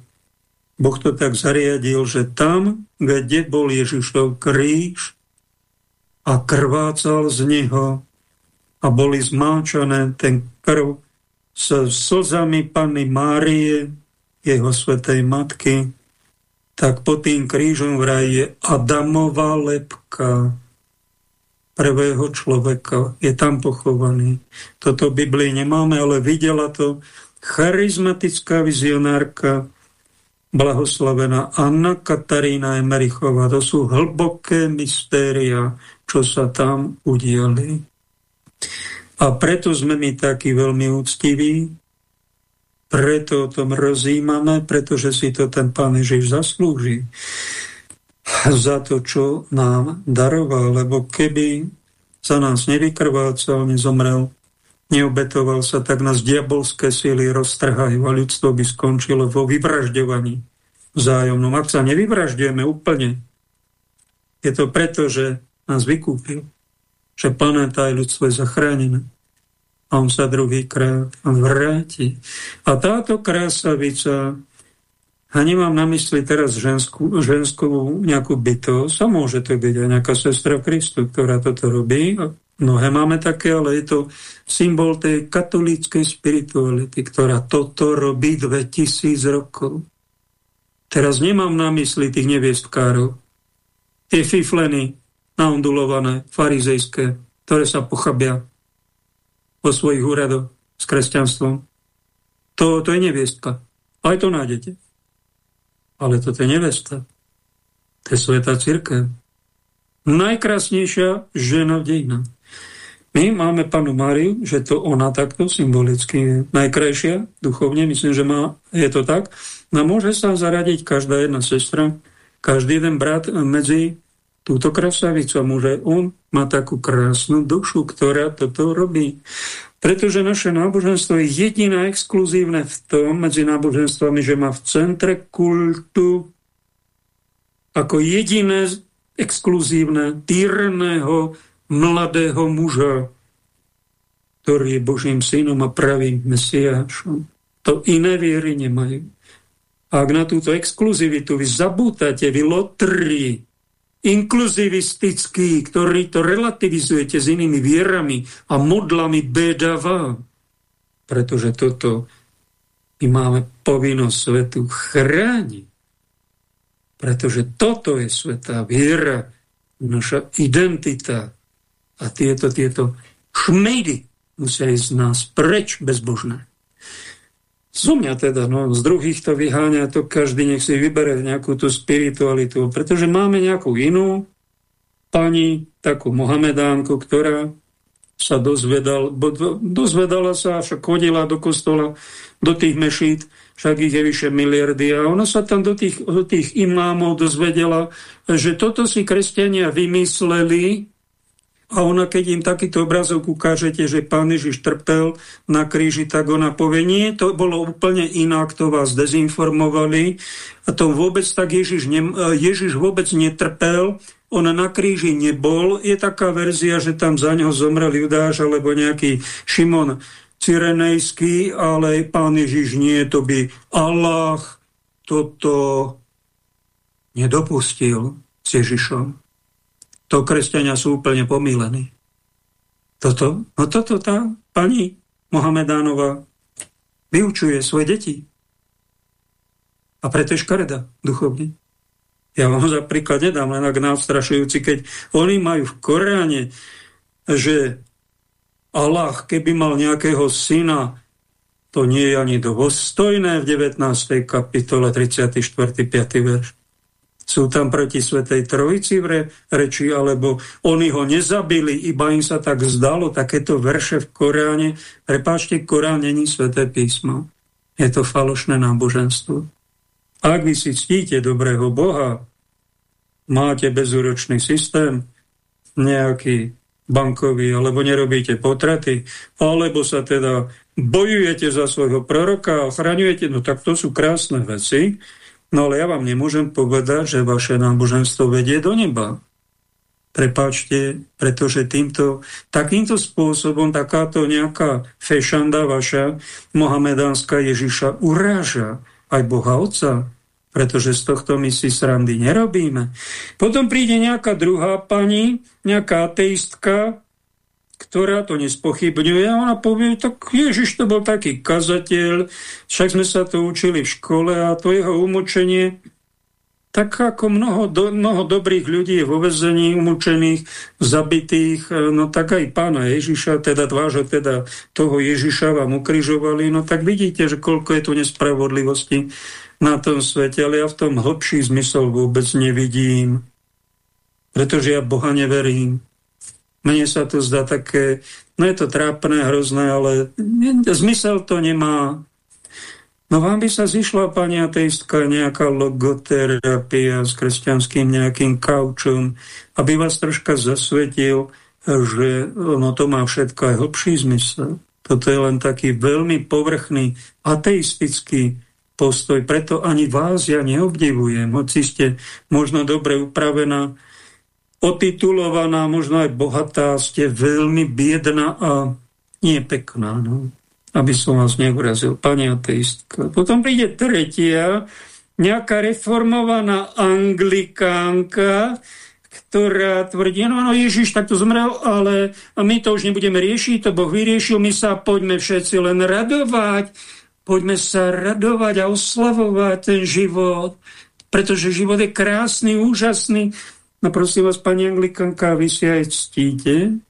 Boh to tak zariadil, že tam, kde bol Ježišov kríž a krvácal z neho a boli zmáčané ten krv s slzami Panny Márie, jeho svetej matky, tak pod tým krížom vraj je Adamová lepka prvého človeka. Je tam pochovaný. Toto v Biblii nemáme, ale videla to charizmatická vizionárka blahoslavená Anna Katarína Emerichová. To sú hlboké mystéria, čo sa tam udiali. A preto sme my takí veľmi úctiví, preto o tom rozímame, pretože si to ten Pán Ježiš zaslúži za to, čo nám daroval, lebo keby za nás nevykrvácal, nezomrel, neobetoval sa, tak nás diabolské síly roztrhajú a ľudstvo by skončilo vo vyvražďovaní vzájomnom. Ak sa nevyvražďujeme úplne, je to preto, že nás vykúpil, že planéta je ľudstvo je zachránené a on sa druhýkrát vráti. A táto krásavica, a nemám na mysli teraz ženskú, ženskú nejakú bytosť, a môže to byť aj nejaká sestra Kristu, ktorá toto robí, Mnohé máme také, ale je to symbol tej katolíckej spirituality, ktorá toto robí 2000 rokov. Teraz nemám na mysli tých neviestkárov, tie fifleny naondulované, farizejské, ktoré sa pochabia vo svojich úradoch s kresťanstvom. To, to je neviestka. Aj to nájdete. Ale toto je nevesta. To je svetá církev. Najkrásnejšia žena v dejinách. My máme panu Máriu, že to ona takto symbolicky je najkrajšia duchovne, myslím, že má, je to tak. No môže sa zaradiť každá jedna sestra, každý jeden brat medzi túto krasavicu a môže on má takú krásnu dušu, ktorá toto robí. Pretože naše náboženstvo je jediné exkluzívne v tom medzi náboženstvami, že má v centre kultu ako jediné exkluzívne týrného mladého muža, ktorý je Božím synom a pravým mesiášom. To iné viery nemajú. A ak na túto exkluzivitu vy zabútate, vy lotri, inkluzivistický, ktorý to relativizujete s inými vierami a modlami beda. Pretože toto my máme povinnosť svetu chrániť. Pretože toto je svetá viera, naša identita. A tieto, tieto šmejdy musia ísť z nás preč bezbožné. Zo mňa teda, no, z druhých to vyháňa, to každý nech si vybere nejakú tú spiritualitu, pretože máme nejakú inú pani, takú Mohamedánku, ktorá sa dozvedal, dozvedala sa, však chodila do kostola, do tých mešít, však ich je vyše miliardy a ona sa tam do tých, do tých imámov dozvedela, že toto si kresťania vymysleli, a ona, keď im takýto obrazok ukážete, že pán Ježiš trpel na kríži, tak ona povie, nie, to bolo úplne inak, to vás dezinformovali. A to vôbec tak Ježiš, ne, Ježiš vôbec netrpel, on na kríži nebol. Je taká verzia, že tam za neho zomrel Judáš alebo nejaký Šimon Cyrenejský, ale pán Ježiš nie, to by Allah toto nedopustil s Ježišom to kresťania sú úplne pomílení. Toto, no toto tá pani Mohamedánova vyučuje svoje deti. A preto je škareda duchovne. Ja vám za príklad nedám, len ak nástrašujúci, keď oni majú v Koráne, že Allah, keby mal nejakého syna, to nie je ani dôstojné v 19. kapitole 34. 5. verš sú tam proti Svetej Trojici v reči, alebo oni ho nezabili, iba im sa tak zdalo, takéto verše v Koráne. Prepáčte, Korán není Sveté písmo. Je to falošné náboženstvo. Ak vy si ctíte dobrého Boha, máte bezúročný systém, nejaký bankový, alebo nerobíte potraty, alebo sa teda bojujete za svojho proroka a ochraňujete, no tak to sú krásne veci, No ale ja vám nemôžem povedať, že vaše náboženstvo vedie do neba. Prepáčte, pretože týmto, takýmto spôsobom takáto nejaká fešanda vaša mohamedánska Ježiša uráža aj Boha Otca, pretože z tohto my si srandy nerobíme. Potom príde nejaká druhá pani, nejaká ateistka, ktorá to nespochybňuje. A ona povie, tak Ježiš to bol taký kazateľ, však sme sa to učili v škole a to jeho umočenie, tak ako mnoho, do, mnoho dobrých ľudí je vo vezení umúčených, zabitých, no tak aj pána Ježiša, teda vážo teda toho Ježiša vám ukrižovali, no tak vidíte, že koľko je tu nespravodlivosti na tom svete, ale ja v tom hlbší zmysel vôbec nevidím, pretože ja Boha neverím. Mne sa to zdá také, no je to trápne, hrozné, ale zmysel to nemá. No vám by sa zišla, pani ateistka, nejaká logoterapia s kresťanským nejakým kaučom, aby vás troška zasvetil, že no to má všetko aj hlbší zmysel. Toto je len taký veľmi povrchný ateistický postoj, preto ani vás ja neobdivujem, hoci ste možno dobre upravená, otitulovaná, možno aj bohatá, ste veľmi biedná a nie pekná. No. Aby som vás neurazil, pani ateistka. Potom príde tretia, nejaká reformovaná anglikánka, ktorá tvrdí, no, no Ježiš takto zomrel, ale my to už nebudeme riešiť, to Boh vyriešil, my sa poďme všetci len radovať, poďme sa radovať a oslavovať ten život, pretože život je krásny, úžasný, No prosím vás, pani Anglikanka, vy si aj ctíte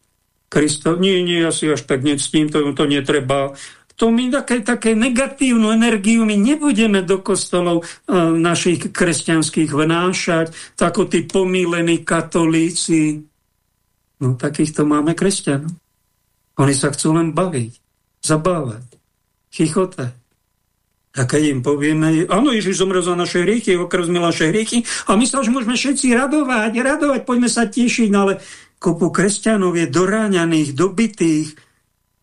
Kristov? Nie, nie, ja si až tak nectím, to, to netreba. To my také, také negatívnu energiu my nebudeme do kostolov uh, našich kresťanských vnášať, ako tí pomílení katolíci. No takýchto máme kresťanov. Oni sa chcú len baviť, zabávať, chichotať. A keď im povieme, áno, Ježiš zomrel za naše hriechy, okrvzmil naše hriechy a my sa už môžeme všetci radovať, radovať, poďme sa tešiť, no ale kopu kresťanov je doráňaných, dobitých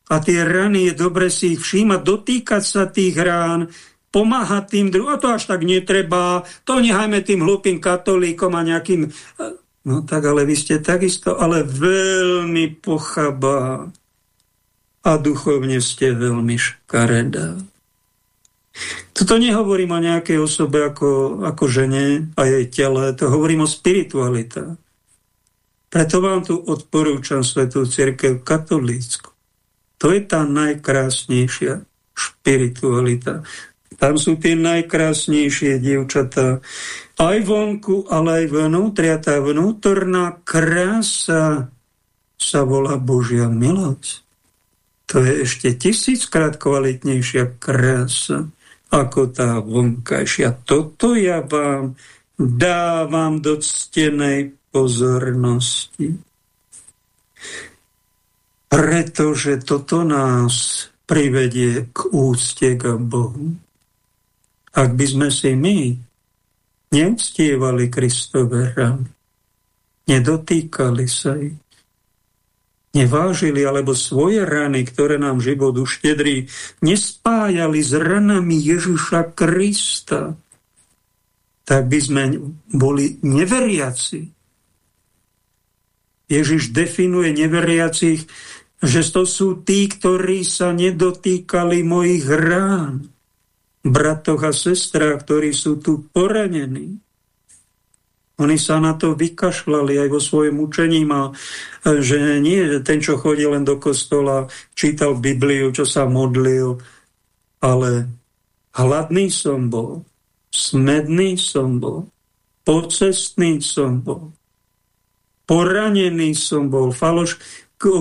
a tie rany je dobre si ich všímať, dotýkať sa tých rán, pomáhať tým druhým, a to až tak netreba, to nechajme tým hlupým katolíkom a nejakým... No tak ale vy ste takisto, ale veľmi pochabá a duchovne ste veľmi škaredá. Toto nehovorím o nejakej osobe ako, ako žene a jej tele, to hovorím o spiritualite. Preto vám tu odporúčam Svetú církev katolícku. To je tá najkrásnejšia špiritualita. Tam sú tie najkrásnejšie dievčatá. Aj vonku, ale aj vnútri. A tá vnútorná krása sa volá Božia milosť. To je ešte tisíckrát kvalitnejšia krása ako tá vonkajšia. Toto ja vám dávam do ctenej pozornosti. Pretože toto nás privedie k úcte k Bohu. Ak by sme si my neuctievali Kristove rany, nedotýkali sa ich, nevážili alebo svoje rany, ktoré nám život uštedrí, nespájali s ranami Ježiša Krista, tak by sme boli neveriaci. Ježiš definuje neveriacich, že to sú tí, ktorí sa nedotýkali mojich rán bratoch a sestrách, ktorí sú tu poranení. Oni sa na to vykašľali aj vo svojom učení a e, že nie ten, čo chodil len do kostola, čítal Bibliu, čo sa modlil, ale hladný som bol, smedný som bol, pocestný som bol, poranený som bol, faloš,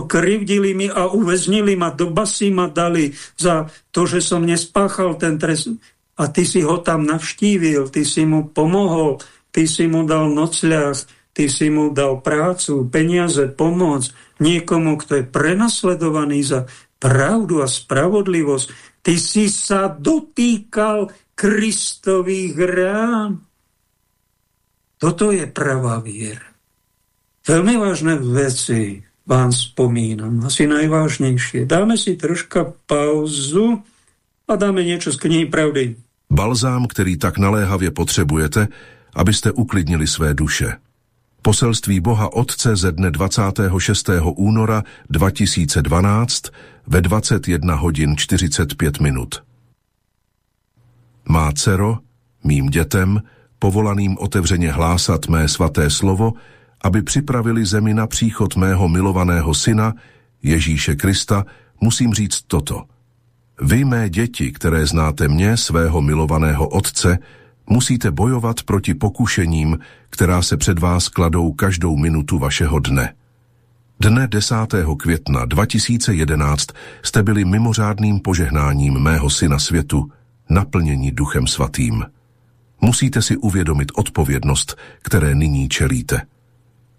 krivdili mi a uväznili ma, do basy ma dali za to, že som nespáchal ten trest. A ty si ho tam navštívil, ty si mu pomohol, ty si mu dal nocľah, ty si mu dal prácu, peniaze, pomoc niekomu, kto je prenasledovaný za pravdu a spravodlivosť. Ty si sa dotýkal Kristových rán. Toto je pravá viera. Veľmi vážne veci vám spomínam. Asi najvážnejšie. Dáme si troška pauzu a dáme niečo z knihy pravdy. Balzám, který tak naléhavě potřebujete, abyste uklidnili své duše. Poselství Boha Otce ze dne 26. února 2012 ve 21 hodin 45 minut. Má dcero, mým dětem, povolaným otevřeně hlásat mé svaté slovo, aby připravili zemi na příchod mého milovaného syna, Ježíše Krista, musím říct toto. Vy, mé děti, které znáte mě, svého milovaného otce, musíte bojovat proti pokušením, která se před vás kladou každou minutu vašeho dne. Dne 10. května 2011 jste byli mimořádným požehnáním mého syna světu, naplnění duchem svatým. Musíte si uvědomit odpovědnost, které nyní čelíte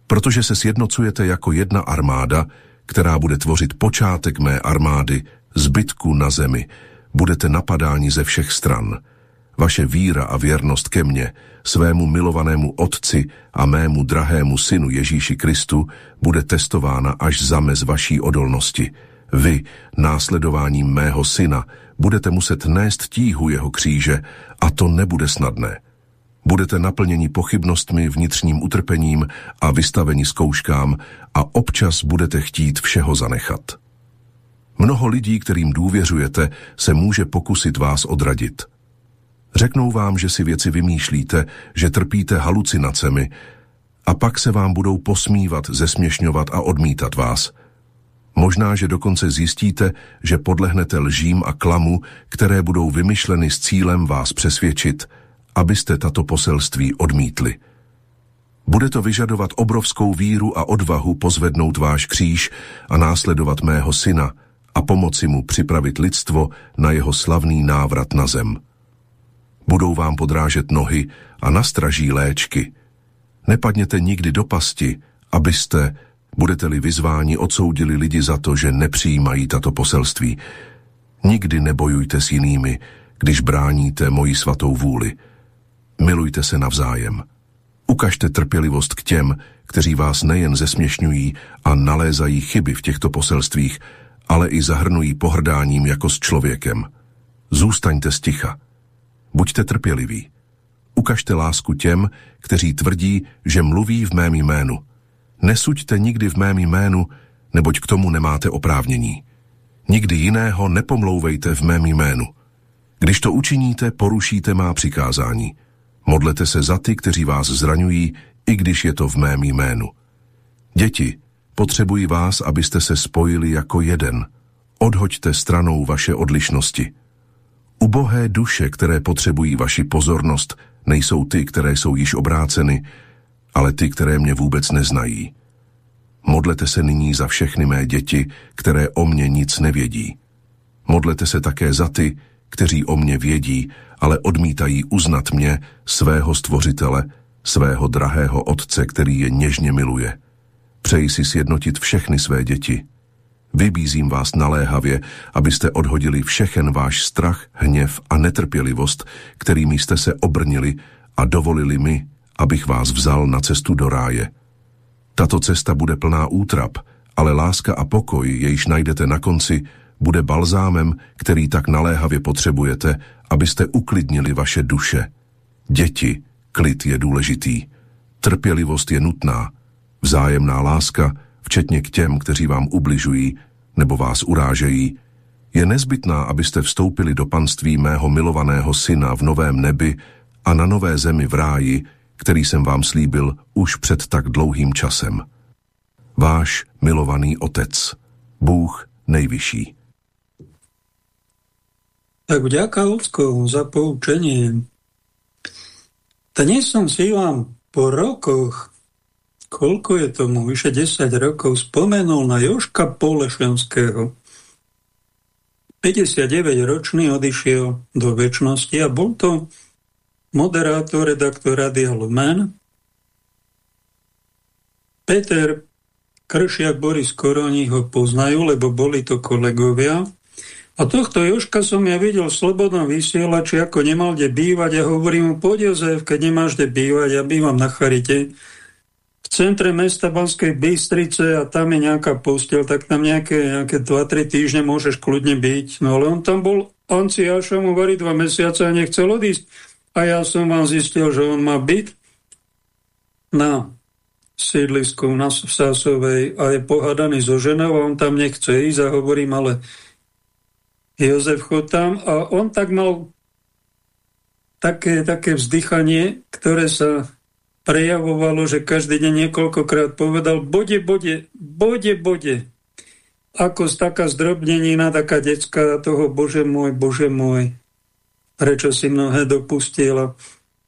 protože se sjednocujete jako jedna armáda, která bude tvořit počátek mé armády, zbytku na zemi. Budete napadáni ze všech stran. Vaše víra a věrnost ke mně, svému milovanému otci a mému drahému synu Ježíši Kristu bude testována až za mez vaší odolnosti. Vy, následováním mého syna, budete muset nést tíhu jeho kříže a to nebude snadné. Budete naplněni pochybnostmi, vnitřním utrpením a vystaveni zkouškám a občas budete chtít všeho zanechat. Mnoho lidí, kterým důvěřujete, se může pokusit vás odradit. Řeknou vám, že si věci vymýšlíte, že trpíte halucinacemi a pak se vám budou posmívat, zesměšňovat a odmítat vás. Možná, že dokonce zjistíte, že podlehnete lžím a klamu, které budou vymyšleny s cílem vás přesvědčit – abyste tato poselství odmítli. Bude to vyžadovat obrovskou víru a odvahu pozvednout váš kříž a následovat mého syna a pomoci mu připravit lidstvo na jeho slavný návrat na zem. Budou vám podrážet nohy a nastraží léčky. Nepadněte nikdy do pasti, abyste, budete-li vyzváni, odsoudili lidi za to, že nepřijímají tato poselství. Nikdy nebojujte s jinými, když bráníte moji svatou vůli. Milujte se navzájem. Ukažte trpělivost k těm, kteří vás nejen zesměšňují a nalézají chyby v těchto poselstvích, ale i zahrnují pohrdáním jako s člověkem. Zůstaňte sticha. Buďte trpěliví. Ukažte lásku těm, kteří tvrdí, že mluví v mém jménu. Nesuďte nikdy v mém jménu, neboť k tomu nemáte oprávnění. Nikdy jiného nepomlouvejte v mém jménu. Když to učiníte, porušíte má přikázání. Modlete se za ty, kteří vás zraňují, i když je to v mém jménu. Děti, potřebuji vás, abyste se spojili jako jeden. Odhoďte stranou vaše odlišnosti. Ubohé duše, které potřebují vaši pozornost, nejsou ty, které jsou již obráceny, ale ty, které mě vůbec neznají. Modlete se nyní za všechny mé děti, které o mně nic nevědí. Modlete se také za ty, kteří o mně vědí, ale odmítají uznat mě, svého stvořitele, svého drahého otce, který je něžně miluje. Přeji si sjednotit všechny své děti. Vybízím vás naléhavě, abyste odhodili všechen váš strach, hněv a netrpělivost, kterými jste se obrnili a dovolili mi, abych vás vzal na cestu do ráje. Tato cesta bude plná útrap, ale láska a pokoj, jejíž najdete na konci, bude balzámem, který tak naléhavě potřebujete, abyste uklidnili vaše duše. Děti, klid je důležitý. Trpělivost je nutná. Vzájemná láska, včetně k těm, kteří vám ubližují nebo vás urážejí, je nezbytná, abyste vstoupili do panství mého milovaného syna v novém nebi a na nové zemi v ráji, který jsem vám slíbil už před tak dlouhým časem. Váš milovaný otec, Bůh nejvyšší. Tak vďaka Ocko za poučenie. Dnes som si vám po rokoch, koľko je tomu, vyše 10 rokov, spomenul na Joška Polešenského. 59 ročný odišiel do väčšnosti a bol to moderátor, redaktor Radia Lumen. Peter Kršiak, Boris Koroni ho poznajú, lebo boli to kolegovia. A tohto Joška som ja videl v slobodnom vysielači, ako nemal kde bývať. Ja hovorím mu, poď Jozef, keď nemáš kde bývať, ja bývam na Charite. V centre mesta Banskej Bystrice a tam je nejaká postel, tak tam nejaké, nejaké 2-3 týždne môžeš kľudne byť. No ale on tam bol, Anciáša mu varí dva mesiace a nechcel odísť. A ja som vám zistil, že on má byt na sídlisku na Sásovej a je pohadaný so ženou a on tam nechce ísť a hovorím, ale Jozef chod tam a on tak mal také, také vzdychanie, ktoré sa prejavovalo, že každý deň niekoľkokrát povedal bode, bode, bode, bode. Ako z taká zdrobnenina, taká decka toho, bože môj, bože môj, prečo si mnohé dopustila.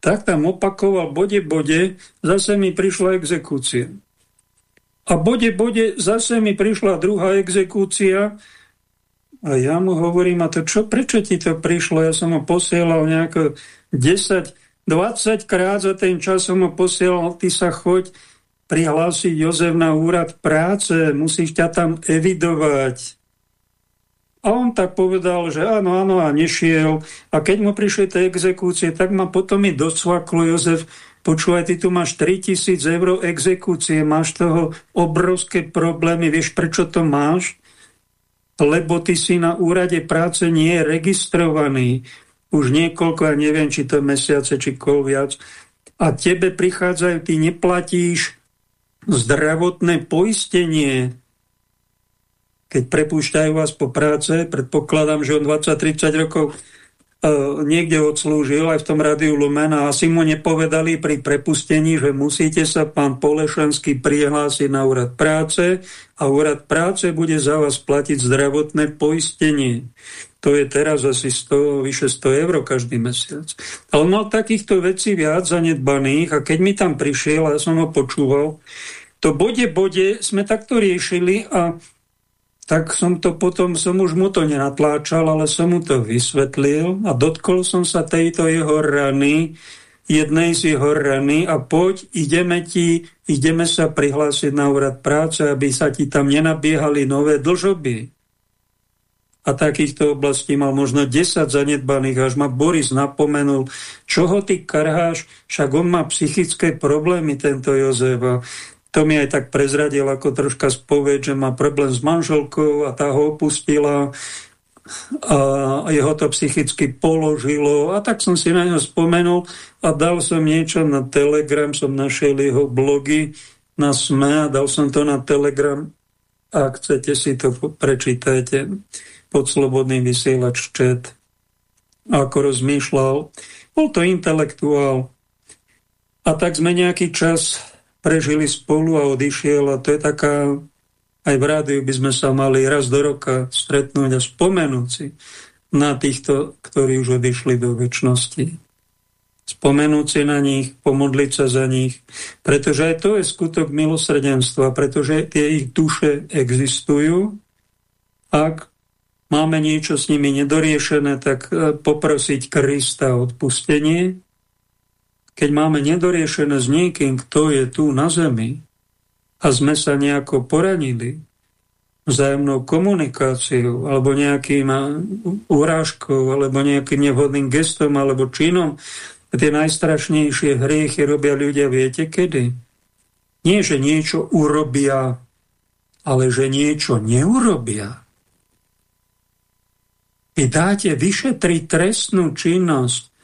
Tak tam opakoval bode, bode, zase mi prišla exekúcia. A bode, bode, zase mi prišla druhá exekúcia, a ja mu hovorím, a to čo, prečo ti to prišlo? Ja som ho posielal nejako 10, 20 krát za ten čas som ho posielal, ty sa choď prihlásiť Jozef na úrad práce, musíš ťa tam evidovať. A on tak povedal, že áno, áno, a nešiel. A keď mu prišli tie exekúcie, tak ma potom mi docvaklo Jozef, počúvaj, ty tu máš 3000 eur exekúcie, máš toho obrovské problémy, vieš, prečo to máš? lebo ty si na úrade práce nie je registrovaný už niekoľko, ja neviem, či to je mesiace, či kol viac, a tebe prichádzajú, ty neplatíš zdravotné poistenie, keď prepúšťajú vás po práce, predpokladám, že on 20-30 rokov niekde odslúžil aj v tom rádiu Lumen a asi mu nepovedali pri prepustení, že musíte sa pán Polešenský prihlásiť na úrad práce a úrad práce bude za vás platiť zdravotné poistenie. To je teraz asi 100, vyše 100 eur každý mesiac. On mal takýchto vecí viac zanedbaných a keď mi tam prišiel a ja som ho počúval, to bode, bode sme takto riešili a tak som to potom, som už mu to nenatláčal, ale som mu to vysvetlil a dotkol som sa tejto jeho rany, jednej z jeho rany a poď, ideme ti, ideme sa prihlásiť na úrad práce, aby sa ti tam nenabiehali nové dlžoby. A takýchto oblastí mal možno 10 zanedbaných, až ma Boris napomenul, čo ho ty karháš, však on má psychické problémy, tento Jozef. A to mi aj tak prezradil ako troška spoveď, že má problém s manželkou a tá ho opustila a jeho to psychicky položilo. A tak som si na ňo spomenul a dal som niečo na Telegram, som našiel jeho blogy na SME a dal som to na Telegram. Ak chcete si to prečítajte pod slobodný vysielač čet. Ako rozmýšľal. Bol to intelektuál. A tak sme nejaký čas prežili spolu a odišiel a to je taká, aj v rádiu by sme sa mali raz do roka stretnúť a spomenúť si na týchto, ktorí už odišli do väčšnosti. Spomenúť si na nich, pomodliť sa za nich, pretože aj to je skutok milosrdenstva, pretože tie ich duše existujú. Ak máme niečo s nimi nedoriešené, tak e, poprosiť Krista o odpustenie. Keď máme nedoriešené s niekým, kto je tu na zemi a sme sa nejako poranili vzájomnou komunikáciou alebo nejakým urážkou alebo nejakým nevhodným gestom alebo činom, tie najstrašnejšie hriechy robia ľudia, viete kedy? Nie, že niečo urobia, ale že niečo neurobia. Vy dáte vyšetriť trestnú činnosť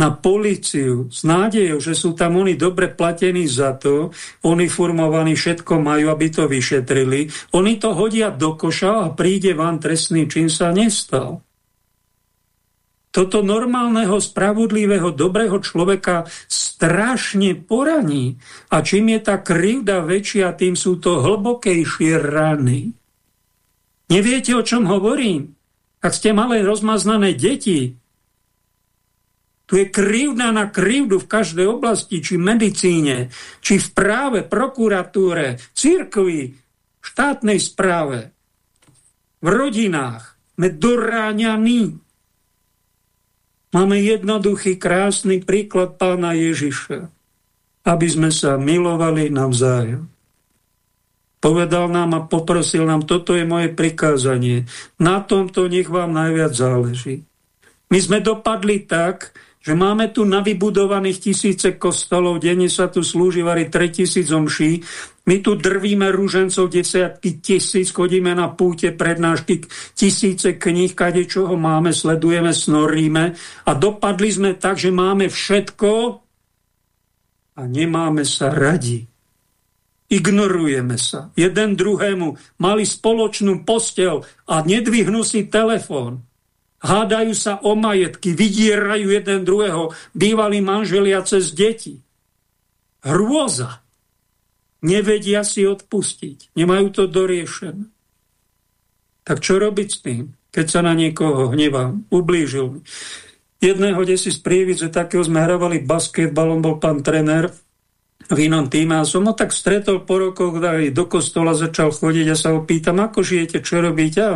na policiu s nádejou, že sú tam oni dobre platení za to, uniformovaní všetko majú, aby to vyšetrili. Oni to hodia do koša a príde vám trestný čin sa nestal. Toto normálneho, spravodlivého, dobrého človeka strašne poraní. A čím je tá krivda väčšia, tým sú to hlbokejšie rany. Neviete, o čom hovorím? Ak ste malé rozmaznané deti, tu je krivda na krivdu v každej oblasti, či medicíne, či v práve, prokuratúre, církvi, štátnej správe, v rodinách. Sme doráňaní. Máme jednoduchý, krásny príklad pána Ježiša, aby sme sa milovali navzájom. Povedal nám a poprosil nám, toto je moje prikázanie. Na tomto nech vám najviac záleží. My sme dopadli tak, že máme tu navybudovaných tisíce kostolov, denne sa tu slúži vari 3000 omší, my tu drvíme rúžencov desiatky tisíc, chodíme na púte prednášky, tisíce kníh, kade čoho máme, sledujeme, snoríme a dopadli sme tak, že máme všetko a nemáme sa radi. Ignorujeme sa. Jeden druhému mali spoločnú postel a nedvihnú si telefón. Hádajú sa o majetky, vydierajú jeden druhého, bývalí manželia cez deti. Hrôza. Nevedia si odpustiť. Nemajú to doriešené. Tak čo robiť s tým, keď sa na niekoho hnevá, ublížil mi? Jedného desi z prievidze takého sme hravali basketbalom, bol pán trenér v inom týme a som ho tak stretol po rokoch, aj do kostola začal chodiť a sa ho pýtam, ako žijete, čo robíte a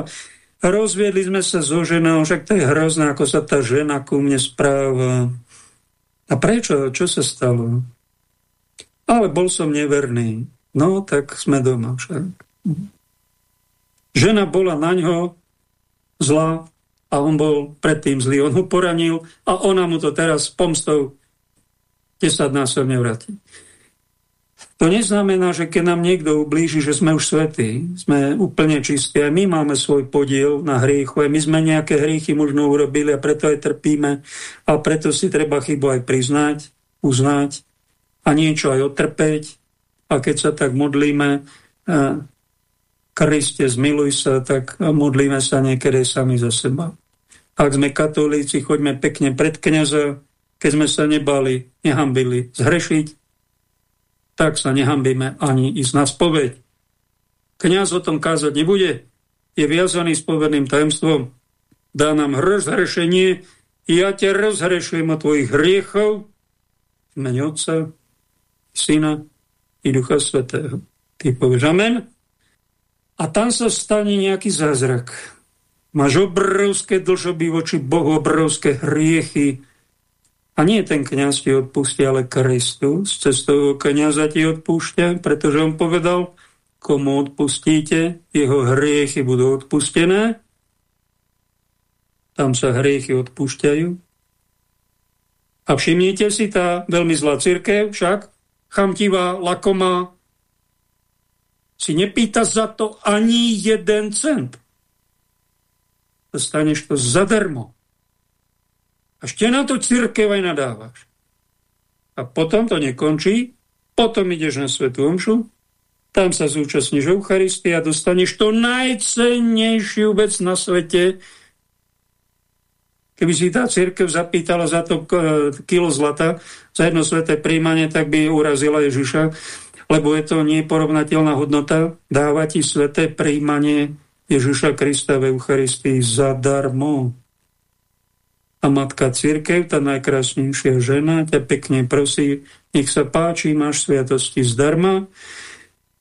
rozviedli sme sa so ženou, však to je hrozné, ako sa tá žena ku mne správa. A prečo? Čo sa stalo? Ale bol som neverný. No, tak sme doma však. Žena bola na ňo zlá a on bol predtým zlý. On ho poranil a ona mu to teraz pomstou 10 násobne vráti. To neznamená, že keď nám niekto ublíži, že sme už svetí, sme úplne čistí. A my máme svoj podiel na hriechu. A my sme nejaké hriechy možno urobili a preto aj trpíme. A preto si treba chybu aj priznať, uznať a niečo aj otrpeť. A keď sa tak modlíme, Kriste, zmiluj sa, tak modlíme sa niekedy sami za seba. Ak sme katolíci, choďme pekne pred kniaza, keď sme sa nebali, nehambili zhrešiť, tak sa nehambíme ani ísť na spoveď. Kňaz o tom kázať nebude, je viazaný spovedným tajemstvom, dá nám rozhrešenie, ja ťa rozhrešujem od tvojich hriechov v mene Otca, Syna i Ducha Svetého. Ty povieš amen? A tam sa stane nejaký zázrak. Máš obrovské dlžoby voči Bohu, obrovské hriechy, a nie ten kniaz ti odpustí, ale Kristus cez toho kniaza ti odpúšťa, pretože on povedal, komu odpustíte, jeho hriechy budú odpustené. Tam sa hriechy odpúšťajú. A všimnite si, tá veľmi zlá církev však, chamtivá, lakomá, si nepýta za to ani jeden cent. Dostaneš to zadarmo. Ešte na to církev aj nadávaš. A potom to nekončí, potom ideš na Svetú Omšu, tam sa zúčastníš Eucharistie a dostaneš to najcennejšiu vec na svete. Keby si tá církev zapýtala za to kilo zlata, za jedno sveté príjmanie, tak by urazila Ježiša, lebo je to neporovnateľná hodnota. Dáva ti sveté príjmanie Ježiša Krista v Eucharistii zadarmo a matka církev, tá najkrásnejšia žena, ťa pekne prosí, nech sa páči, máš sviatosti zdarma,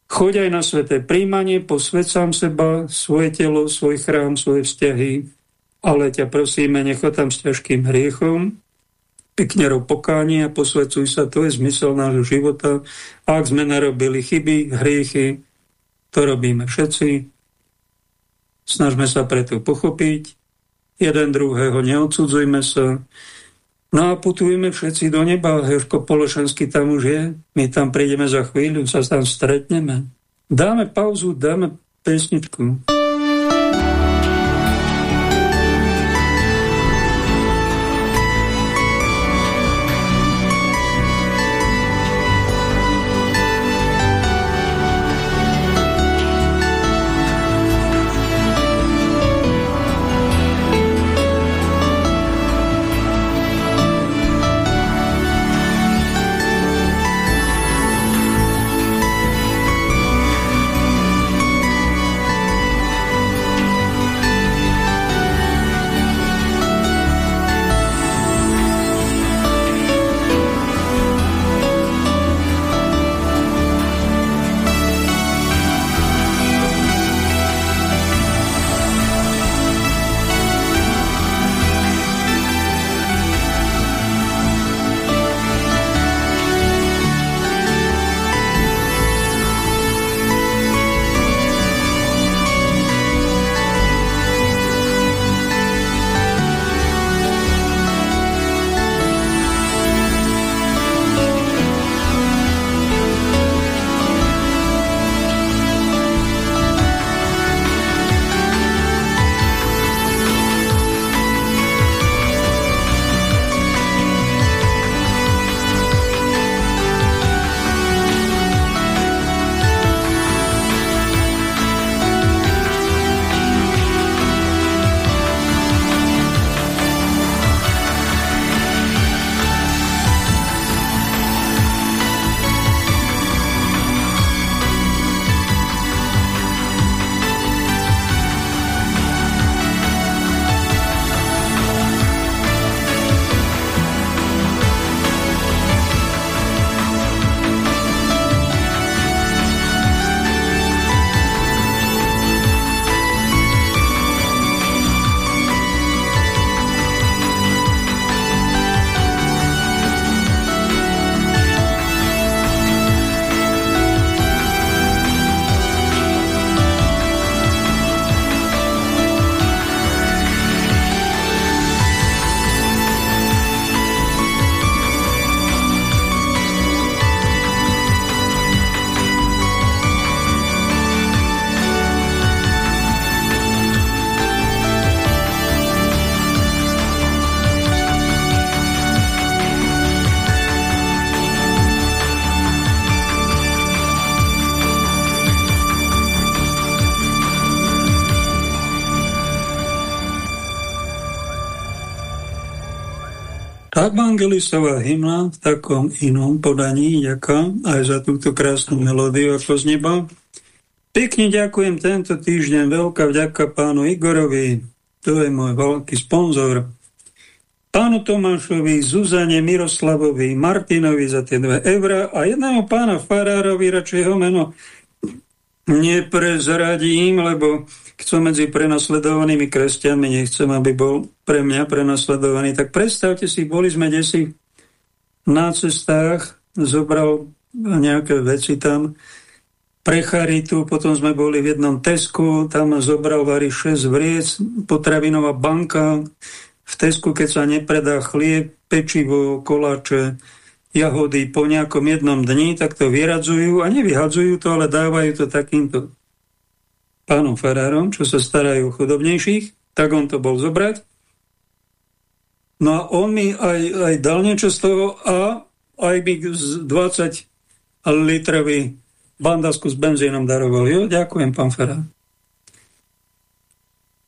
Choď aj na sveté príjmanie, posved seba, svoje telo, svoj chrám, svoje vzťahy, ale ťa prosíme, nechod tam s ťažkým hriechom, pekne rob pokánie a posvedcuj sa, to je zmysel nášho života. Ak sme narobili chyby, hriechy, to robíme všetci. Snažme sa preto pochopiť, jeden druhého neodsudzujme sa, no a putujeme všetci do neba, Herško Pološenský tam už je, my tam prídeme za chvíľu, sa tam stretneme. Dáme pauzu, dáme pesničku. Evangelistová hymna v takom inom podaní, ďakujem aj za túto krásnu melódiu ako z neba. Pekne ďakujem tento týždeň, veľká vďaka pánu Igorovi, to je môj veľký sponzor, pánu Tomášovi, Zuzane, Miroslavovi, Martinovi za tie dve eurá a jedného pána Farárovi, radšej ho meno neprezradím, lebo kto medzi prenasledovanými kresťanmi, nechcem, aby bol pre mňa prenasledovaný, tak predstavte si, boli sme desi na cestách, zobral nejaké veci tam pre charitu, potom sme boli v jednom Tesku, tam zobral vari 6 vriec, potravinová banka, v Tesku, keď sa nepredá chlieb, pečivo, koláče, jahody po nejakom jednom dni, tak to vyradzujú a nevyhadzujú to, ale dávajú to takýmto pánom farárom, čo sa starajú o chudobnejších, tak on to bol zobrať. No a on mi aj, aj dal niečo z toho a aj mi 20 litrový bandasku s benzínom daroval. Jo, ďakujem, pán Farár.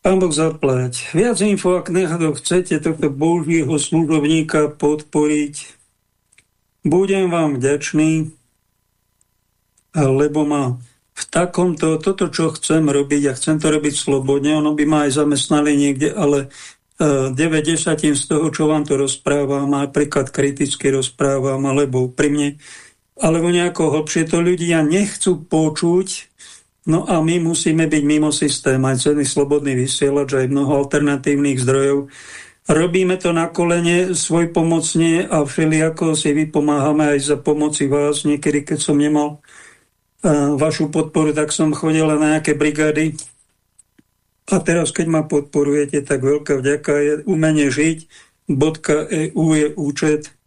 Pán Boh zaplať. Viac info, ak nehado chcete tohto božího služobníka podporiť, budem vám vďačný, lebo ma v takomto, toto, čo chcem robiť a chcem to robiť slobodne, ono by ma aj zamestnali niekde, ale 90 e, z toho, čo vám to rozprávam, napríklad kriticky rozprávam, alebo pri mne alebo nejako hlbšie, to ľudia nechcú počuť, no a my musíme byť mimo systém, aj celý slobodný vysielač, aj mnoho alternatívnych zdrojov. Robíme to na kolene svoj pomocne a všelijako si vypomáhame aj za pomoci vás. Niekedy, keď som nemal vašu podporu, tak som chodil na nejaké brigády. A teraz, keď ma podporujete, tak veľká vďaka je umenie žiť. .eu je účet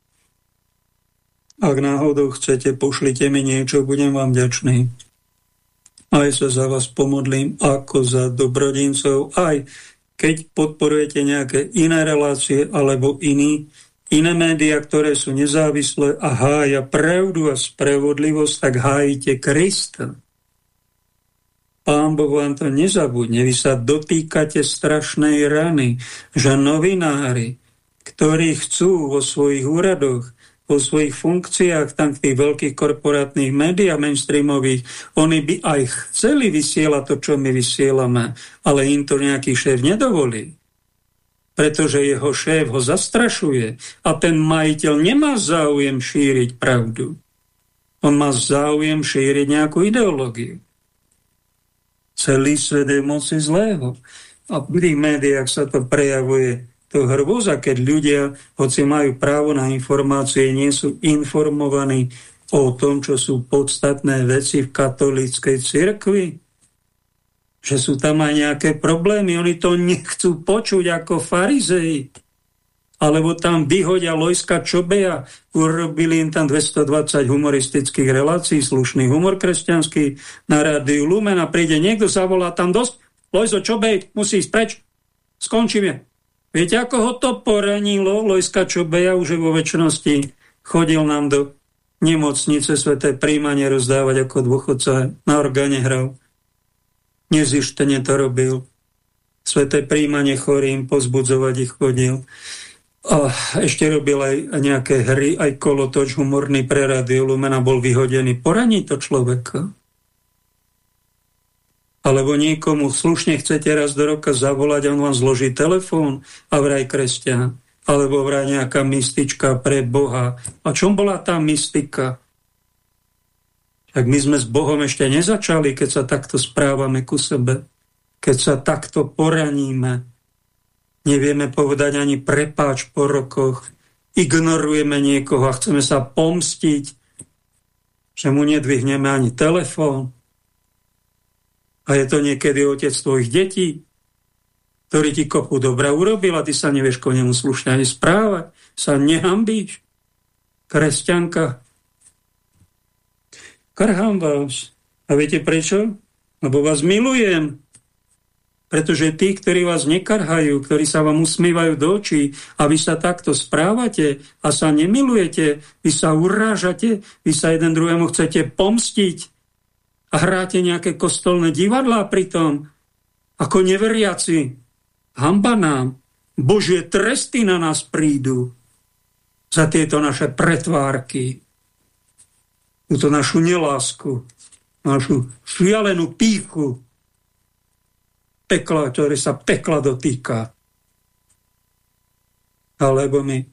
ak náhodou chcete, pošlite mi niečo, budem vám vďačný. Aj sa za vás pomodlím ako za dobrodincov, aj keď podporujete nejaké iné relácie alebo iný, iné médiá, ktoré sú nezávislé a hája pravdu a spravodlivosť, tak hájite Krista. Pán Boh vám to nezabudne. Vy sa dotýkate strašnej rany, že novinári, ktorí chcú vo svojich úradoch vo svojich funkciách tam tých veľkých korporátnych médiách mainstreamových, oni by aj chceli vysielať to, čo my vysielame, ale im to nejaký šéf nedovolí. Pretože jeho šéf ho zastrašuje a ten majiteľ nemá záujem šíriť pravdu. On má záujem šíriť nejakú ideológiu. Celý svet je moci zlého. A v tých médiách sa to prejavuje to hrôza, keď ľudia, hoci majú právo na informácie, nie sú informovaní o tom, čo sú podstatné veci v katolíckej cirkvi, že sú tam aj nejaké problémy, oni to nechcú počuť ako farizei, alebo tam vyhodia Lojska Čobeja, urobili im tam 220 humoristických relácií, slušný humor kresťanský na rádiu Lumen a príde niekto, zavolá tam dosť, Lojzo Čobej musí ísť preč, skončíme. Viete, ako ho to poranilo? Lojska Čobeja už vo väčšnosti. Chodil nám do nemocnice sveté príjmanie rozdávať ako dôchodca. Na orgáne hral. Nezištene to robil. Sveté príjmanie chorým, pozbudzovať ich chodil. A ešte robil aj nejaké hry, aj kolotoč humorný pre Radio Lumena bol vyhodený. Poraní to človeka alebo niekomu slušne chcete raz do roka zavolať a on vám zloží telefón a vraj kresťan, alebo vraj nejaká mystička pre Boha. A čom bola tá mystika? Tak my sme s Bohom ešte nezačali, keď sa takto správame ku sebe, keď sa takto poraníme. Nevieme povedať ani prepáč po rokoch, ignorujeme niekoho a chceme sa pomstiť, že mu nedvihneme ani telefón, a je to niekedy otec tvojich detí, ktorý ti kopu dobra urobil a ty sa nevieš ko nemu slušne ani správať. Sa nehambíš. Kresťanka. Karhám vás. A viete prečo? Lebo vás milujem. Pretože tí, ktorí vás nekarhajú, ktorí sa vám usmývajú do očí a vy sa takto správate a sa nemilujete, vy sa urážate, vy sa jeden druhému chcete pomstiť, a hráte nejaké kostolné divadlá pritom, ako neveriaci. Hamba nám. Božie tresty na nás prídu za tieto naše pretvárky. Túto našu nelásku, našu šialenú píchu, pekla, ktoré sa pekla dotýka. Alebo my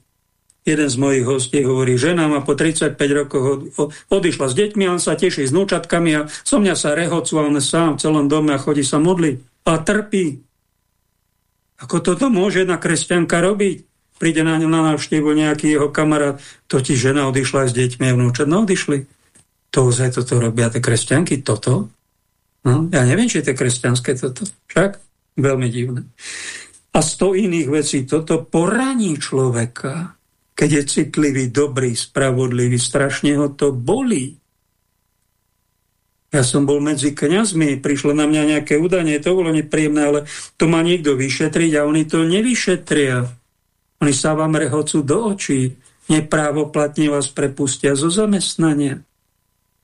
jeden z mojich hostí hovorí, žena má po 35 rokoch odišla s deťmi, on sa teší s núčatkami a so mňa sa rehocu a on sám v celom dome a chodí sa modliť a trpí. Ako toto môže jedna kresťanka robiť? Príde na ňu na návštevu nejaký jeho kamarát, to žena odišla s deťmi a vnúčat, no odišli. To ozaj toto robia tie kresťanky, toto? No, ja neviem, či je to kresťanské toto. Však veľmi divné. A sto iných vecí toto poraní človeka keď je citlivý, dobrý, spravodlivý, strašne ho to bolí. Ja som bol medzi kňazmi, prišlo na mňa nejaké údanie, to bolo nepríjemné, ale to má niekto vyšetriť a oni to nevyšetria. Oni sa vám rehocú do očí, neprávoplatne vás prepustia zo zamestnania.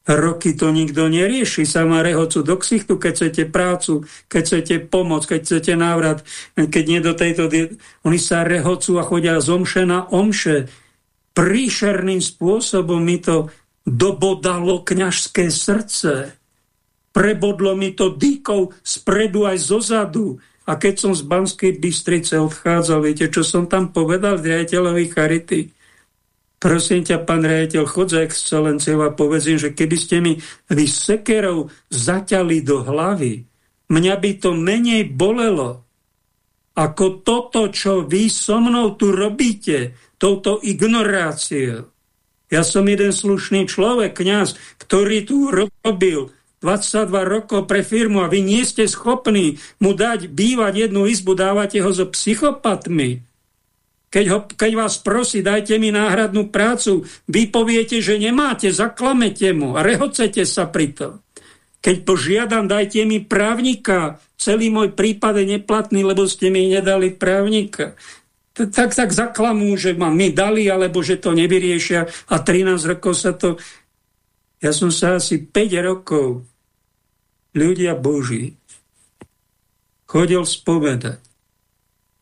Roky to nikto nerieši, sa má rehocu do ksichtu, keď chcete prácu, keď chcete pomoc, keď chcete návrat, keď nie do tejto... Oni sa rehocu a chodia z omše na omše. Príšerným spôsobom mi to dobodalo kňažské srdce. Prebodlo mi to dýkov spredu aj zozadu. A keď som z Banskej Bystrice odchádzal, viete, čo som tam povedal riaditeľovi Charity? Prosím ťa, pán rejiteľ, chod za excelenciou a povedz im, že keby ste mi vy sekerou zaťali do hlavy, mňa by to menej bolelo, ako toto, čo vy so mnou tu robíte, touto ignoráciou. Ja som jeden slušný človek, kňaz, ktorý tu robil 22 rokov pre firmu a vy nie ste schopní mu dať bývať jednu izbu, dávate ho so psychopatmi. Keď, ho, keď vás prosí, dajte mi náhradnú prácu, vy poviete, že nemáte, zaklamete mu a rehocete sa pri to. Keď požiadam, dajte mi právnika, celý môj prípad je neplatný, lebo ste mi nedali právnika. Tak, tak zaklamú, že ma mi dali, alebo že to nevyriešia a 13 rokov sa to... Ja som sa asi 5 rokov, ľudia Boží, chodil spovedať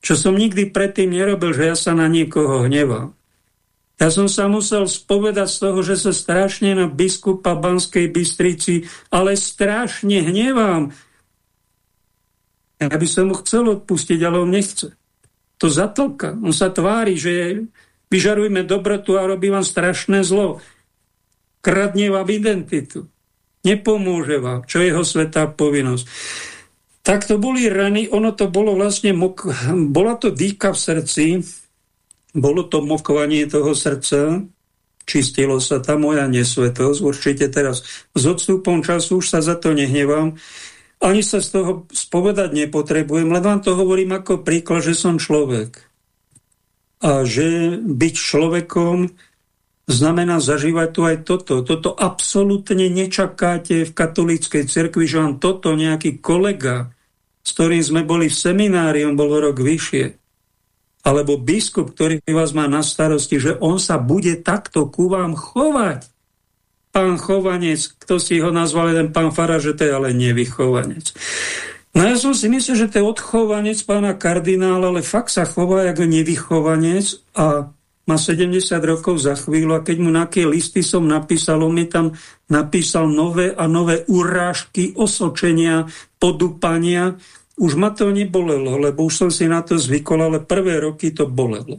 čo som nikdy predtým nerobil, že ja sa na niekoho hneval. Ja som sa musel spovedať z toho, že sa strašne na biskupa Banskej Bystrici, ale strašne hnevám. Ja by som mu chcel odpustiť, ale on nechce. To zatlka. On sa tvári, že vyžarujme dobrotu a robí vám strašné zlo. Kradne vám identitu. Nepomôže vám, čo je jeho svetá povinnosť. Tak to boli rany, ono to bolo vlastne, mok, bola to dýka v srdci, bolo to mokovanie toho srdca, čistilo sa tá moja nesvetosť, určite teraz s odstupom času už sa za to nehnevám, ani sa z toho spovedať nepotrebujem, len vám to hovorím ako príklad, že som človek. A že byť človekom znamená zažívať tu aj toto. Toto absolútne nečakáte v katolíckej cirkvi, že vám toto nejaký kolega, s ktorým sme boli v seminári, on bol rok vyššie, alebo biskup, ktorý vás má na starosti, že on sa bude takto ku vám chovať. Pán Chovanec, kto si ho nazval jeden pán Fara, že to je ale nevychovanec. No ja som si myslel, že to je odchovanec pána kardinála, ale fakt sa chová ako nevychovanec a má 70 rokov za chvíľu a keď mu na listy som napísal, on mi tam napísal nové a nové urážky, osočenia, podúpania. Už ma to nebolelo, lebo už som si na to zvykol, ale prvé roky to bolelo.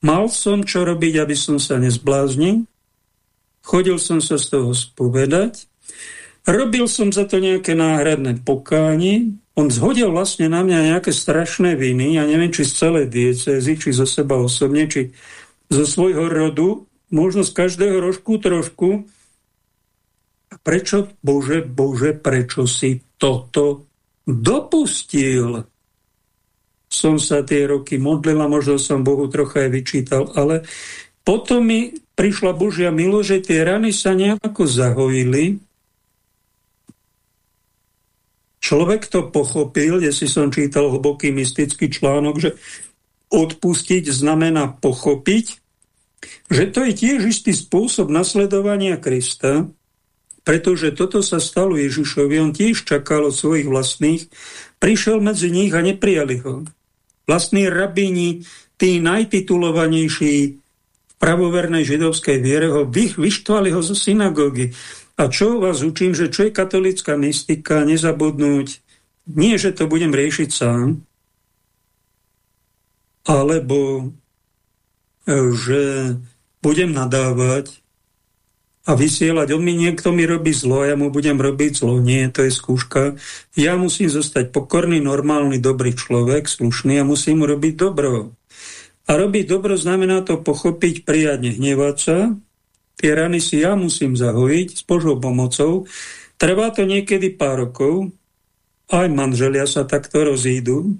Mal som čo robiť, aby som sa nezbláznil. Chodil som sa z toho spovedať. Robil som za to nejaké náhradné pokánie, on zhodil vlastne na mňa nejaké strašné viny, ja neviem, či z celej diecezy, či zo seba osobne, či zo svojho rodu, možno z každého rožku trošku. A prečo, Bože, Bože, prečo si toto dopustil? Som sa tie roky modlil a možno som Bohu trocha aj vyčítal, ale potom mi prišla Božia milo, že tie rany sa nejako zahojili Človek to pochopil, si som čítal hlboký mystický článok, že odpustiť znamená pochopiť, že to je tiež istý spôsob nasledovania Krista, pretože toto sa stalo Ježišovi, on tiež čakal od svojich vlastných, prišiel medzi nich a neprijali ho. Vlastní rabíni, tí najtitulovanejší v pravovernej židovskej viere ho vyštvali ho zo synagógy. A čo vás učím, že čo je katolická mystika, nezabudnúť, nie, že to budem riešiť sám, alebo e, že budem nadávať a vysielať, on mi niekto mi robí zlo, ja mu budem robiť zlo. Nie, to je skúška. Ja musím zostať pokorný, normálny, dobrý človek, slušný a musím mu robiť dobro. A robiť dobro znamená to pochopiť, prijať, nehnevať sa, Tie rany si ja musím zahojiť s Božou pomocou. Trvá to niekedy pár rokov. Aj manželia sa takto rozídu,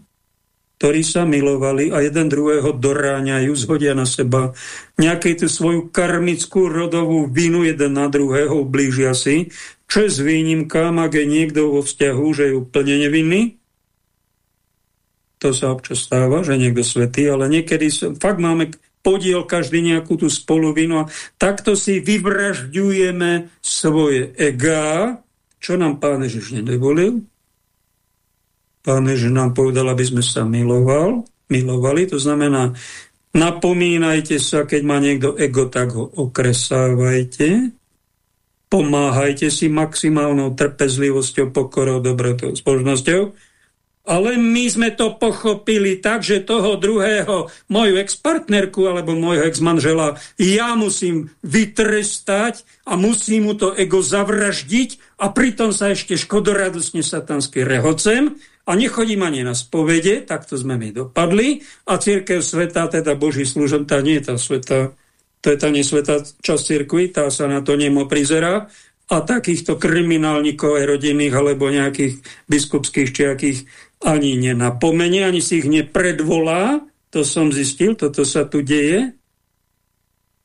ktorí sa milovali a jeden druhého doráňajú, zhodia na seba nejakej tú svoju karmickú rodovú vinu jeden na druhého, blížia si, čo je s výnimkám, ak je niekto vo vzťahu, že je úplne nevinný. To sa občas stáva, že niekto svetý, ale niekedy fakt máme podiel každý nejakú tú spoluvinu a takto si vyvražďujeme svoje ega, čo nám Pán Ježiš nedovolil. Pán Ježiš nám povedal, aby sme sa miloval, milovali, to znamená, napomínajte sa, keď má niekto ego, tak ho okresávajte, pomáhajte si maximálnou trpezlivosťou, pokorou, dobrotou, zbožnosťou ale my sme to pochopili tak, že toho druhého, moju ex-partnerku alebo môjho ex-manžela, ja musím vytrestať a musím mu to ego zavraždiť a pritom sa ešte škodoradosne satansky rehocem a nechodím ani na spovede, takto sme mi dopadli a církev sveta, teda Boží služom, tá nie je tá sveta, to je tá nesvetá časť cirkvi, tá sa na to nemo prizerá, a takýchto kriminálnikov aj rodinných alebo nejakých biskupských či akých ani nenapomenie, ani si ich nepredvolá, to som zistil, toto sa tu deje.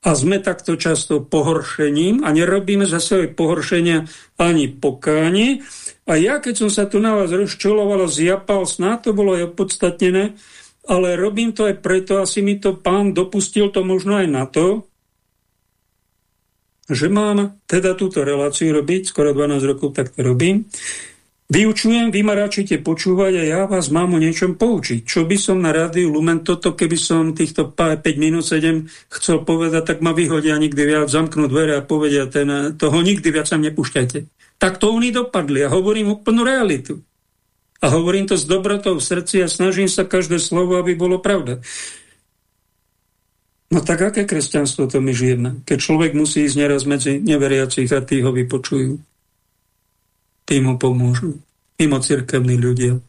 A sme takto často pohoršením a nerobíme za svoje pohoršenia ani pokánie. A ja, keď som sa tu na vás rozčuloval zjapal, snáď to bolo aj opodstatnené, ale robím to aj preto, asi mi to pán dopustil to možno aj na to, že mám teda túto reláciu robiť, skoro 12 rokov tak to robím, Vyučujem, vy ma radšite počúvať a ja vás mám o niečom poučiť. Čo by som na rádiu Lumen toto, keby som týchto 5 minút 7 chcel povedať, tak ma vyhodia nikdy viac, zamknú dvere a povedia, ten, toho nikdy viac sa nepúšťajte. Tak to oni dopadli a hovorím úplnú realitu. A hovorím to s dobrotou v srdci a snažím sa každé slovo, aby bolo pravda. No tak aké kresťanstvo to my žijeme? Keď človek musí ísť neraz medzi neveriacich a tí ho vypočujú tí mu pomôžu. Mimo cirkevní ľudia.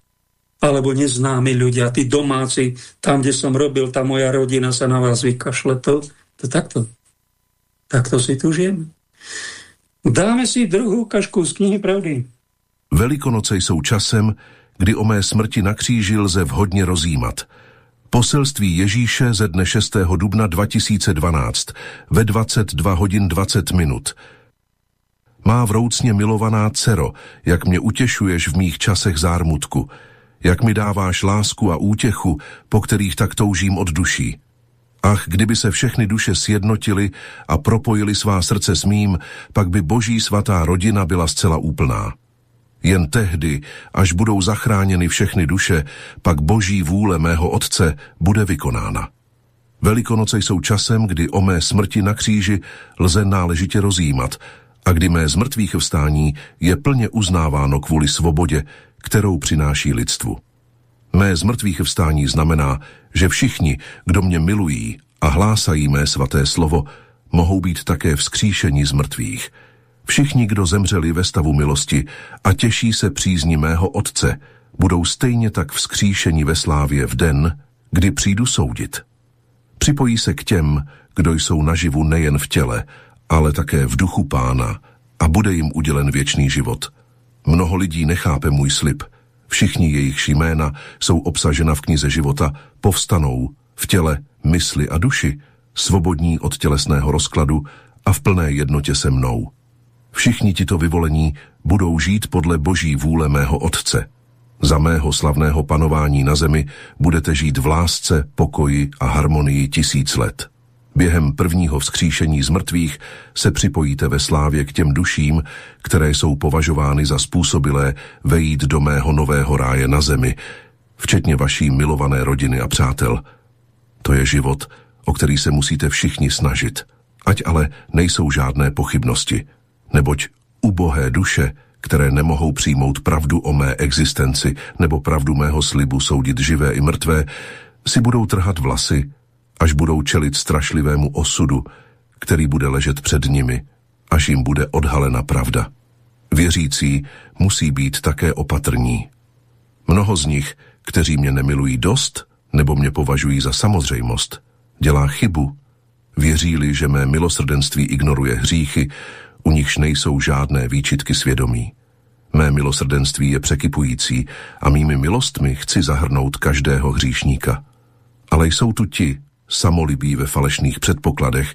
Alebo neznámi ľudia, tí domáci, tam, kde som robil, tá moja rodina sa na vás vykašle. To, to takto. Takto si tu žijeme. Dáme si druhou kašku z knihy pravdy. Velikonoce jsou časem, kdy o mé smrti na kříži lze vhodně rozjímat. Poselství Ježíše ze dne 6. dubna 2012 ve 22 hodin 20 minut – má vroucně milovaná dcero, jak mě utěšuješ v mých časech zármutku, jak mi dáváš lásku a útěchu, po kterých tak toužím od duší. Ach, kdyby se všechny duše sjednotily a propojili svá srdce s mým, pak by boží svatá rodina byla zcela úplná. Jen tehdy, až budou zachráněny všechny duše, pak boží vůle mého Otce bude vykonána. Velikonoce jsou časem, kdy o mé smrti na kříži lze náležitě rozjímat a kdy mé zmrtvých vstání je plně uznáváno kvůli svobodě, kterou přináší lidstvu. Mé zmrtvých vstání znamená, že všichni, kdo mě milují a hlásají mé svaté slovo, mohou být také vzkříšeni z mrtvých. Všichni, kdo zemřeli ve stavu milosti a těší se přízni mého Otce, budou stejně tak vzkříšeni ve slávě v den, kdy přijdu soudit. Připojí se k těm, kdo jsou naživu nejen v těle, ale také v duchu pána a bude jim udělen věčný život. Mnoho lidí nechápe můj slib. Všichni jejich jména jsou obsažena v knize života, povstanou v těle, mysli a duši, svobodní od tělesného rozkladu a v plné jednotě se mnou. Všichni tito vyvolení budou žít podle boží vůle mého Otce. Za mého slavného panování na zemi budete žít v lásce, pokoji a harmonii tisíc let. Během prvního vzkříšení z mrtvých se připojíte ve slávě k těm duším, které jsou považovány za způsobilé vejít do mého nového ráje na zemi, včetně vaší milované rodiny a přátel. To je život, o který se musíte všichni snažit. Ať ale nejsou žádné pochybnosti, neboť ubohé duše, které nemohou přijmout pravdu o mé existenci nebo pravdu mého slibu soudit živé i mrtvé, si budou trhat vlasy až budou čelit strašlivému osudu, který bude ležet před nimi, až jim bude odhalena pravda. Věřící musí být také opatrní. Mnoho z nich, kteří mě nemilují dost, nebo mě považují za samozřejmost, dělá chybu, věří-li, že mé milosrdenství ignoruje hříchy, u nichž nejsou žádné výčitky svědomí. Mé milosrdenství je překypující a mými milostmi chci zahrnout každého hříšníka. Ale jsou tu ti, samolibí ve falešných předpokladech,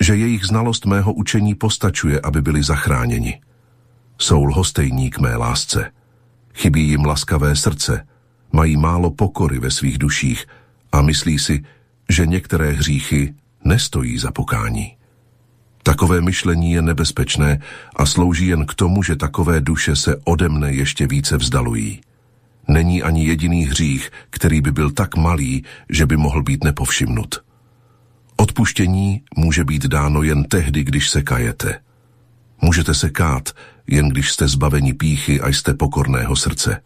že jejich znalost mého učení postačuje, aby byli zachráněni. Jsou lhostejní k mé lásce. Chybí jim laskavé srdce, mají málo pokory ve svých duších a myslí si, že některé hříchy nestojí za pokání. Takové myšlení je nebezpečné a slouží jen k tomu, že takové duše se ode mne ještě více vzdalují. Není ani jediný hřích, který by byl tak malý, že by mohl být nepovšimnut. Odpuštění může být dáno jen tehdy, když se kajete. Můžete se kát, jen když jste zbaveni píchy a jste pokorného srdce.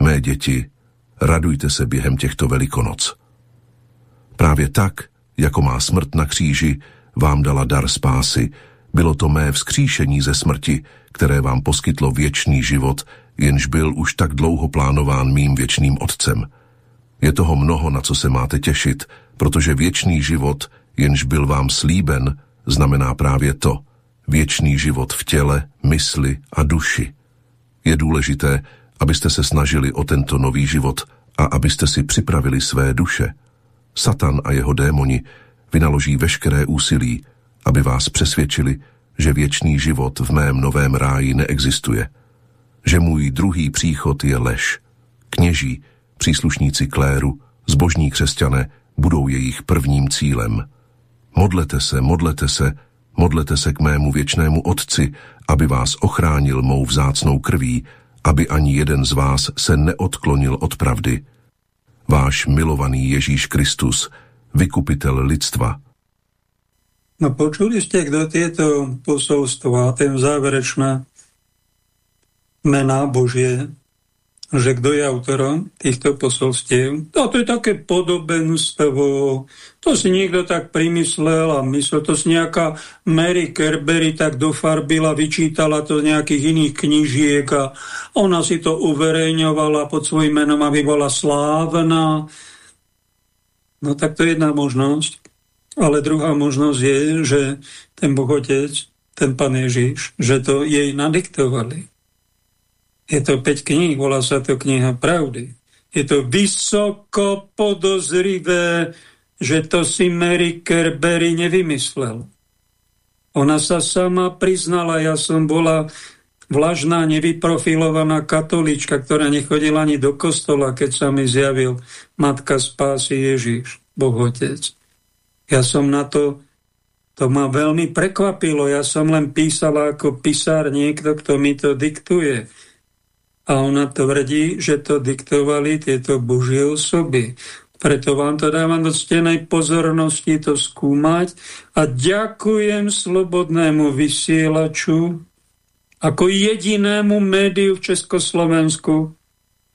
Mé děti, radujte se během těchto velikonoc. Právě tak, jako má smrt na kříži, vám dala dar spásy, bylo to mé vzkříšení ze smrti, které vám poskytlo věčný život, jenž byl už tak dlouho plánován mým věčným otcem. Je toho mnoho, na co se máte těšit, protože věčný život, jenž byl vám slíben, znamená právě to, věčný život v těle, mysli a duši. Je důležité, abyste se snažili o tento nový život a abyste si připravili své duše. Satan a jeho démoni vynaloží veškeré úsilí, aby vás přesvědčili, že věčný život v mém novém ráji neexistuje, že můj druhý příchod je lež. Kněží, příslušníci kléru, zbožní křesťané budou jejich prvním cílem. Modlete se, modlete se, modlete se k mému věčnému Otci, aby vás ochránil mou vzácnou krví, aby ani jeden z vás se neodklonil od pravdy. Váš milovaný Ježíš Kristus, vykupitel lidstva, No počuli ste, kto tieto posolstva, ten záverečná mená Božie, že kto je autorom týchto posolstiev. A to je také podobenstvo, to si niekto tak primyslel a myslel, to si nejaká Mary Kerbery tak dofarbila, vyčítala to z nejakých iných knižiek a ona si to uverejňovala pod svojím menom, aby bola slávna. No tak to je jedna možnosť. Ale druhá možnosť je, že ten Boh Otec, ten Pán Ježiš, že to jej nadiktovali. Je to 5 kníh, volá sa to kniha pravdy. Je to vysoko podozrivé, že to si Mary Kerbery nevymyslel. Ona sa sama priznala, ja som bola vlažná, nevyprofilovaná katolička, ktorá nechodila ani do kostola, keď sa mi zjavil Matka spásy Ježiš, Boh. Ja som na to, to ma veľmi prekvapilo. Ja som len písala ako písar niekto, kto mi to diktuje. A ona tvrdí, že to diktovali tieto božie osoby. Preto vám to dávam do stenej pozornosti to skúmať a ďakujem slobodnému vysielaču ako jedinému médiu v Československu,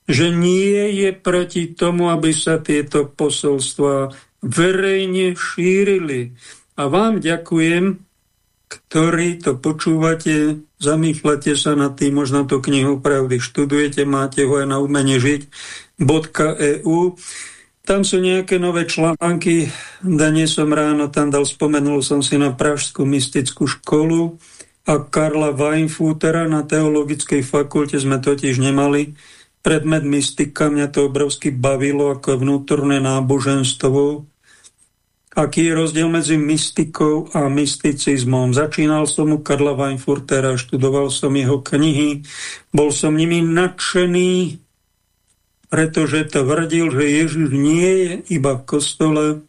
že nie je proti tomu, aby sa tieto posolstva verejne šírili. A vám ďakujem, ktorí to počúvate, zamýšľate sa nad tým, možno to knihu pravdy študujete, máte ho aj na umene žiť, .eu. Tam sú nejaké nové články, dnes som ráno tam dal, spomenul som si na Pražskú mystickú školu a Karla Weinfutera na Teologickej fakulte sme totiž nemali predmet mystika, mňa to obrovsky bavilo ako vnútorné náboženstvo. Aký je rozdiel medzi mystikou a mysticizmom? Začínal som u Karla Weinfurtera, študoval som jeho knihy, bol som nimi nadšený, pretože tvrdil, že Ježiš nie je iba v kostole,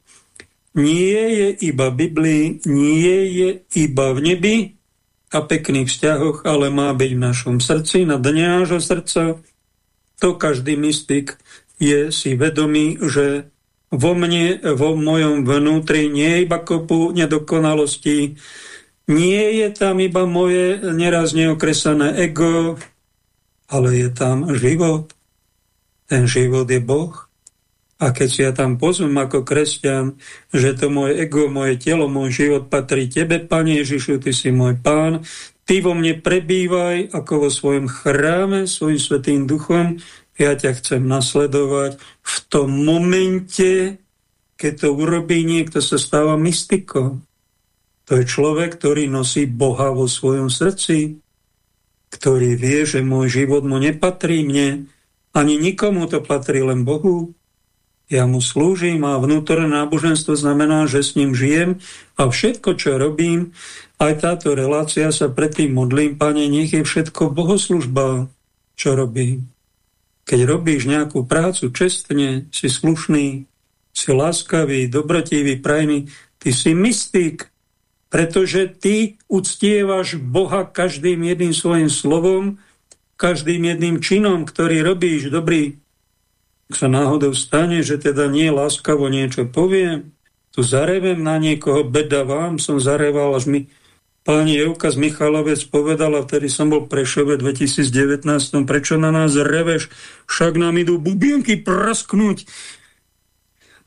nie je iba v Biblii, nie je iba v nebi a pekných vzťahoch, ale má byť v našom srdci, na dne srdca, to každý mystik je si vedomý, že vo mne, vo mojom vnútri nie je iba kopu nedokonalostí, nie je tam iba moje neraz neokresané ego, ale je tam život. Ten život je Boh. A keď si ja tam pozvem ako kresťan, že to moje ego, moje telo, môj život patrí Tebe, Pane Ježišu, Ty si môj Pán, Ty vo mne prebývaj ako vo svojom chráme, svojim svetým duchom. Ja ťa chcem nasledovať. V tom momente, keď to urobí niekto, sa stáva mystikom. To je človek, ktorý nosí Boha vo svojom srdci, ktorý vie, že môj život mu nepatrí mne, ani nikomu to patrí, len Bohu. Ja mu slúžim a vnútorné náboženstvo znamená, že s ním žijem a všetko, čo robím, aj táto relácia sa predtým modlím, Pane, nech je všetko bohoslužba, čo robím. Keď robíš nejakú prácu čestne, si slušný, si láskavý, dobrotivý, prajný, ty si mystik, pretože ty uctievaš Boha každým jedným svojim slovom, každým jedným činom, ktorý robíš dobrý. Ak sa náhodou stane, že teda nie láskavo niečo poviem, tu zarevem na niekoho, beda vám, som zareval, až mi Pani Evka z Michalovec povedala, vtedy som bol Prešove 2019, prečo na nás reveš, však nám idú bubienky prasknúť.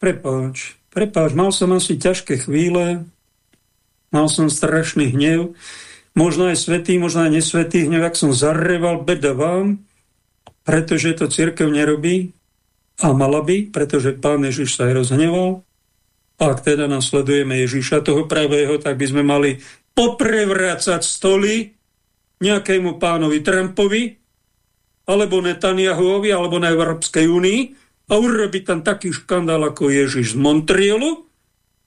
Prepáč, prepáč, mal som asi ťažké chvíle, mal som strašný hnev, možno aj svetý, možno aj nesvetý hnev, ak som zareval, beda vám, pretože to církev nerobí a mala by, pretože pán Ježiš sa aj rozhneval. Ak teda nasledujeme Ježiša toho pravého, tak by sme mali poprevrácať stoly nejakému pánovi Trumpovi, alebo Netanyahuovi, alebo na Európskej únii a urobiť tam taký škandál ako Ježiš z Montrealu,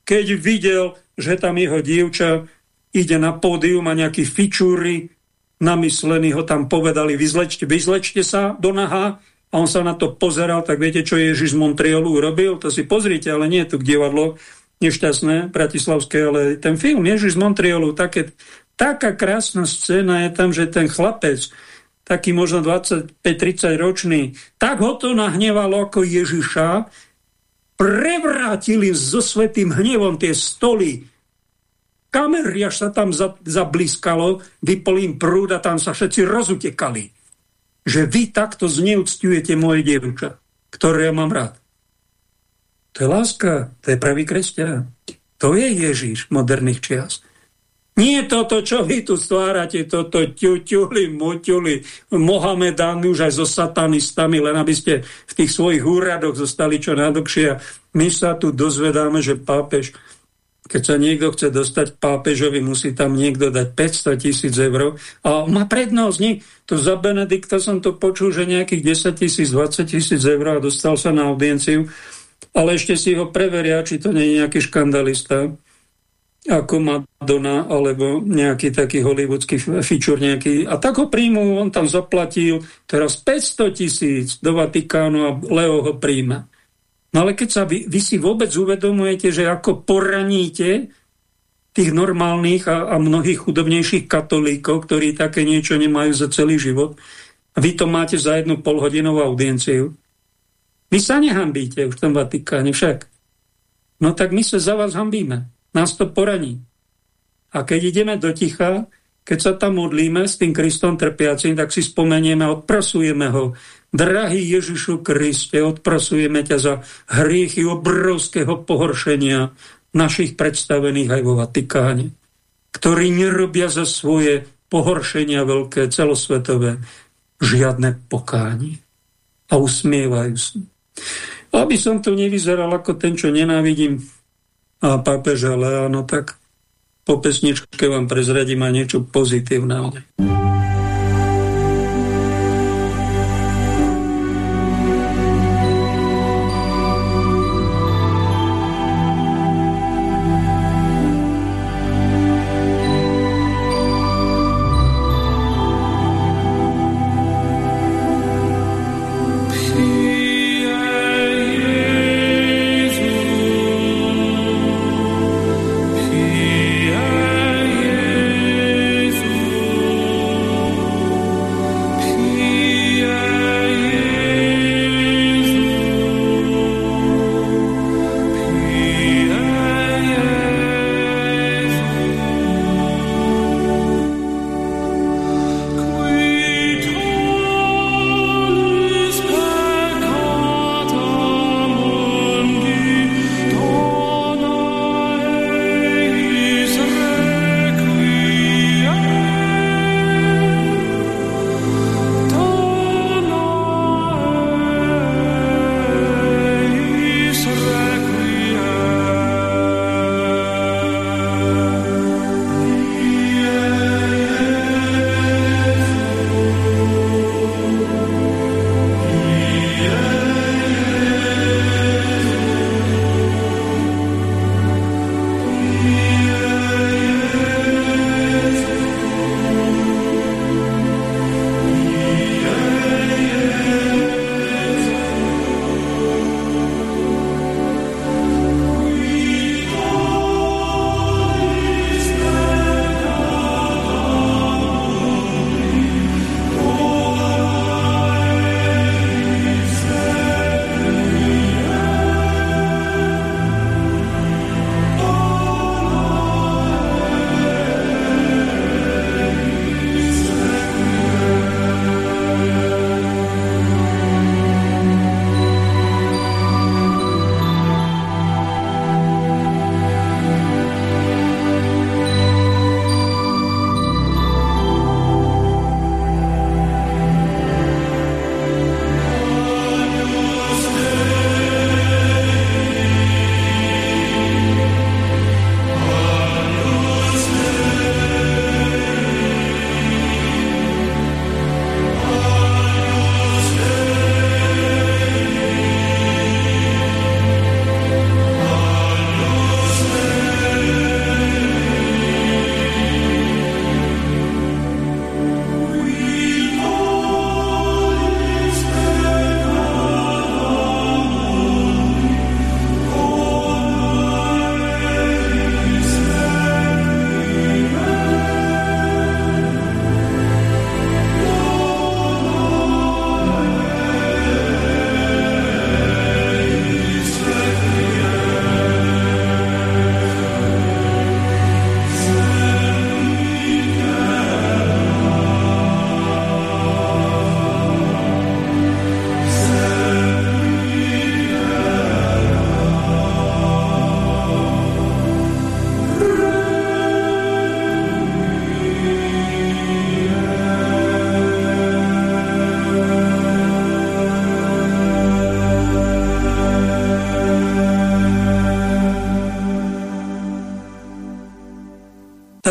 keď videl, že tam jeho dievča ide na pódium a nejakí fičúry namyslení ho tam povedali, vyzlečte, vyzlečte sa do naha a on sa na to pozeral, tak viete, čo Ježiš z Montrealu urobil? To si pozrite, ale nie je tu divadlo, nešťastné, bratislavské, ale ten film Ježiš z Montrealu, také, taká krásna scéna je tam, že ten chlapec, taký možno 25-30 ročný, tak ho to nahnevalo ako Ježiša, prevrátili so svetým hnevom tie stoly, kamery, až sa tam zabliskalo, vypol im prúd a tam sa všetci rozutekali. Že vy takto zneúctujete moje dievča, ktoré ja mám rád. To je láska, to je pravý kresťan. To je Ježíš moderných čias. Nie toto, čo vy tu stvárate, toto ťuťuli, muťuli, Mohamedány už aj so satanistami, len aby ste v tých svojich úradoch zostali čo najdlhšie. My sa tu dozvedáme, že pápež, keď sa niekto chce dostať pápežovi, musí tam niekto dať 500 tisíc eur. A má prednosť, nie? To za Benedikta som to počul, že nejakých 10 tisíc, 20 tisíc eur a dostal sa na audienciu ale ešte si ho preveria, či to nie je nejaký škandalista, ako Madonna, alebo nejaký taký hollywoodský fičur nejaký. A tak ho príjmu, on tam zaplatil teraz 500 tisíc do Vatikánu a Leo ho príjma. No ale keď sa vy, vy si vôbec uvedomujete, že ako poraníte tých normálnych a, a mnohých chudobnejších katolíkov, ktorí také niečo nemajú za celý život, a vy to máte za jednu polhodinovú audienciu, vy sa nehambíte už v tom Vatikáne však. No tak my sa za vás hambíme. Nás to poraní. A keď ideme do ticha, keď sa tam modlíme s tým Kristom trpiacím, tak si spomenieme, odprasujeme ho. Drahý Ježišu Kriste, odprasujeme ťa za hriechy obrovského pohoršenia našich predstavených aj vo Vatikáne, ktorí nerobia za svoje pohoršenia veľké, celosvetové, žiadne pokánie a usmievajú sa. Aby som tu nevyzeral ako ten, čo nenávidím a pápeža Leano, tak po pesničke vám prezradím aj niečo pozitívne.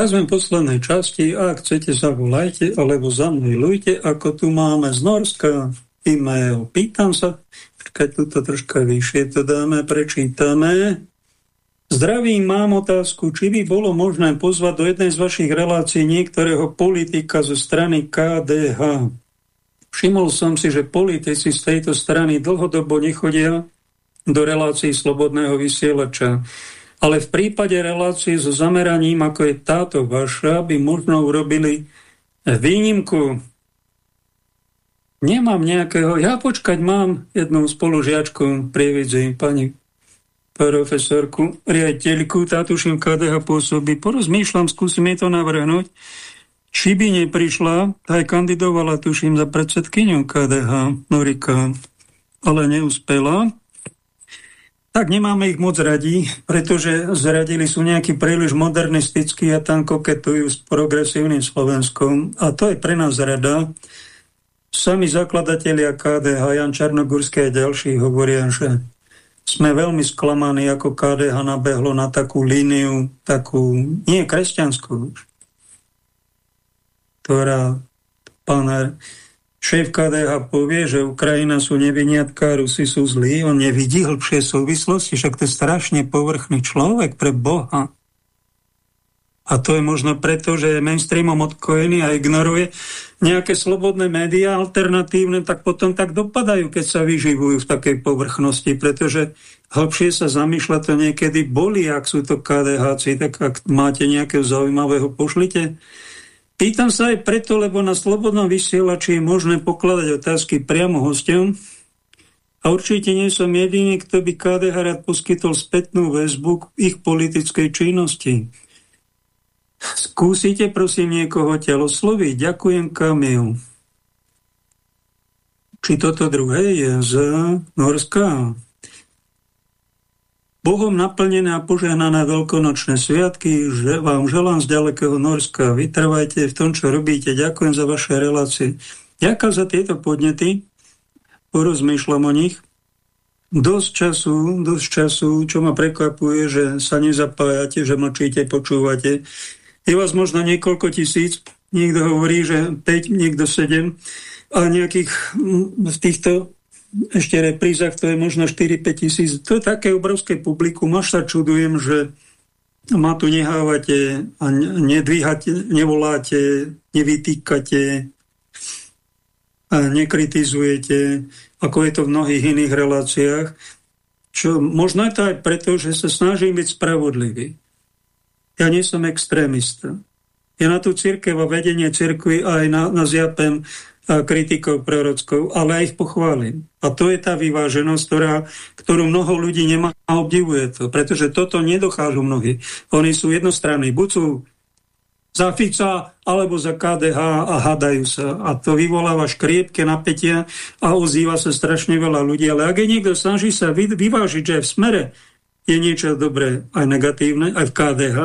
Tak sme v poslednej časti, ak chcete, zavolajte, alebo za mnou lujte, ako tu máme z Norska e-mail. Pýtam sa, keď to troška vyššie to dáme, prečítame. Zdravím, mám otázku, či by bolo možné pozvať do jednej z vašich relácií niektorého politika zo strany KDH. Všimol som si, že politici z tejto strany dlhodobo nechodia do relácií slobodného vysielača. Ale v prípade relácie so zameraním, ako je táto vaša, by možno urobili výnimku. Nemám nejakého... Ja počkať mám jednu spolužiačku prievidzi, pani profesorku, riaditeľku, tá tuším KDH pôsobí. Porozmýšľam, skúsim jej to navrhnúť. Či by neprišla, aj kandidovala, tuším, za predsedkyňu KDH, Norika, ale neúspela tak nemáme ich moc radi, pretože zradili sú nejakí príliš modernistickí a tam koketujú s progresívnym Slovenskom. A to je pre nás rada. Sami zakladatelia KDH, Jan Čarnogurský a ďalší hovoria, že sme veľmi sklamaní, ako KDH nabehlo na takú líniu, takú, nie kresťanskú, ktorá pána Šéf KDH povie, že Ukrajina sú neviniatka, Rusi sú zlí, on nevidí hĺbšie súvislosti, však to je strašne povrchný človek pre Boha. A to je možno preto, že je mainstreamom odkojený a ignoruje nejaké slobodné médiá alternatívne, tak potom tak dopadajú, keď sa vyživujú v takej povrchnosti, pretože hĺbšie sa zamýšľa to niekedy boli, ak sú to KDH, tak ak máte nejakého zaujímavého, pošlite Pýtam sa aj preto, lebo na slobodnom vysielači je možné pokladať otázky priamo hostom a určite nie som jediný, kto by KDH rád poskytol spätnú väzbu k ich politickej činnosti. Skúsite prosím niekoho telo sloviť. Ďakujem Kamil. Či toto druhé je z Norska? Bohom naplnené a požehnané veľkonočné sviatky, že vám želám z ďalekého Norska. Vytrvajte v tom, čo robíte. Ďakujem za vaše relácie. Ďakujem za tieto podnety. Porozmýšľam o nich. Dosť času, dosť času, čo ma prekvapuje, že sa nezapájate, že mlčíte, počúvate. Je vás možno niekoľko tisíc, niekto hovorí, že 5, niekto 7 a nejakých v týchto ešte reprízach to je možno 4-5 tisíc. To je také obrovské publikum, až sa čudujem, že ma tu nehávate a nedvíhate, nevoláte, nevytýkate a nekritizujete, ako je to v mnohých iných reláciách. Čo, možno je to aj preto, že sa snažím byť spravodlivý. Ja nie som extrémista. Ja na tú církev a vedenie církvy aj na, na zjapem kritikov prorockov, ale aj ich pochválim. A to je tá vyváženosť, ktorá, ktorú mnoho ľudí nemá a obdivuje to, pretože toto nedokážu mnohí. Oni sú jednostranní, buď sú za Fica alebo za KDH a hádajú sa. A to vyvoláva škriepke napätia a ozýva sa strašne veľa ľudí. Ale ak je niekto snaží sa vyvážiť, že v smere je niečo dobré aj negatívne, aj v KDH,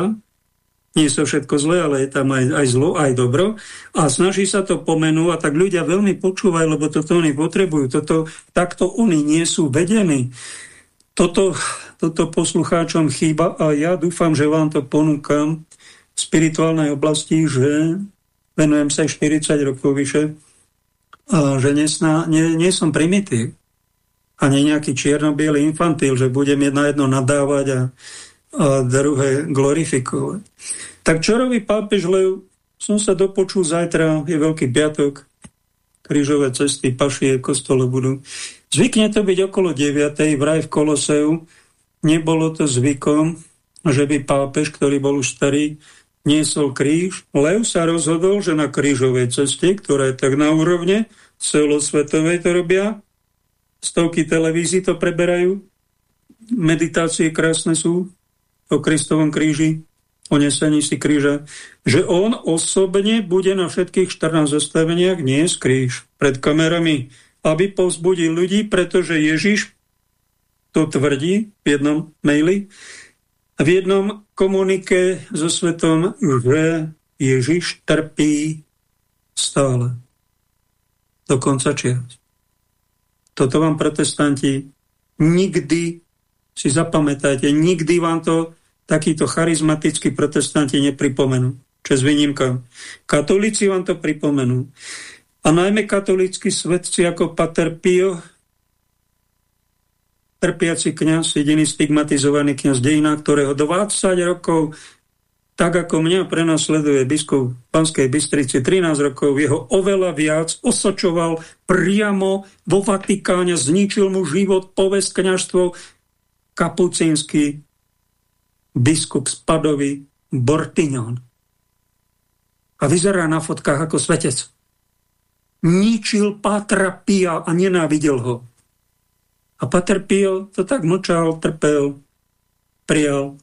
nie je to všetko zlé, ale je tam aj, aj zlo, aj dobro. A snaží sa to pomenúť, a tak ľudia veľmi počúvajú, lebo toto oni potrebujú. Toto, takto oni nie sú vedení. Toto, toto poslucháčom chýba a ja dúfam, že vám to ponúkam v spirituálnej oblasti, že venujem sa 40 rokov vyše a že nesná, nie, nie som primitív ani nejaký čierno infantil, že budem jedna jedno nadávať a a druhé glorifikovať. Tak čo robí pápež Lev? Som sa dopočul zajtra, je Veľký piatok, krížové cesty, pašie, kostole budú. Zvykne to byť okolo 9. vraj v Koloseu. Nebolo to zvykom, že by pápež, ktorý bol už starý, niesol kríž. Lev sa rozhodol, že na krížovej ceste, ktorá je tak na úrovne, celosvetovej to robia, stovky televízií to preberajú, meditácie krásne sú, o Kristovom kríži, o nesení si kríža, že on osobne bude na všetkých 14 zastaveniach niesť kríž pred kamerami, aby povzbudil ľudí, pretože Ježiš to tvrdí v jednom maili, v jednom komunike so svetom, že Ježiš trpí stále. Do konca čias. Toto vám protestanti nikdy si zapamätajte, nikdy vám to takíto charizmatickí protestanti nepripomenú. čes výnimka. Katolíci vám to pripomenú. A najmä katolícky svetci ako Pater Pio, trpiaci kniaz, jediný stigmatizovaný kniaz dejina, ktorého 20 rokov tak ako mňa prenasleduje biskup Panskej Bystrici 13 rokov, jeho oveľa viac osočoval priamo vo Vatikáne, zničil mu život, povesť kniažstvo, kapucínsky biskup Spadovi Bortignon. A vyzerá na fotkách ako svetec. Ničil Pátra Pia a nenávidel ho. A Pater Pio to tak mlčal, trpel, prijal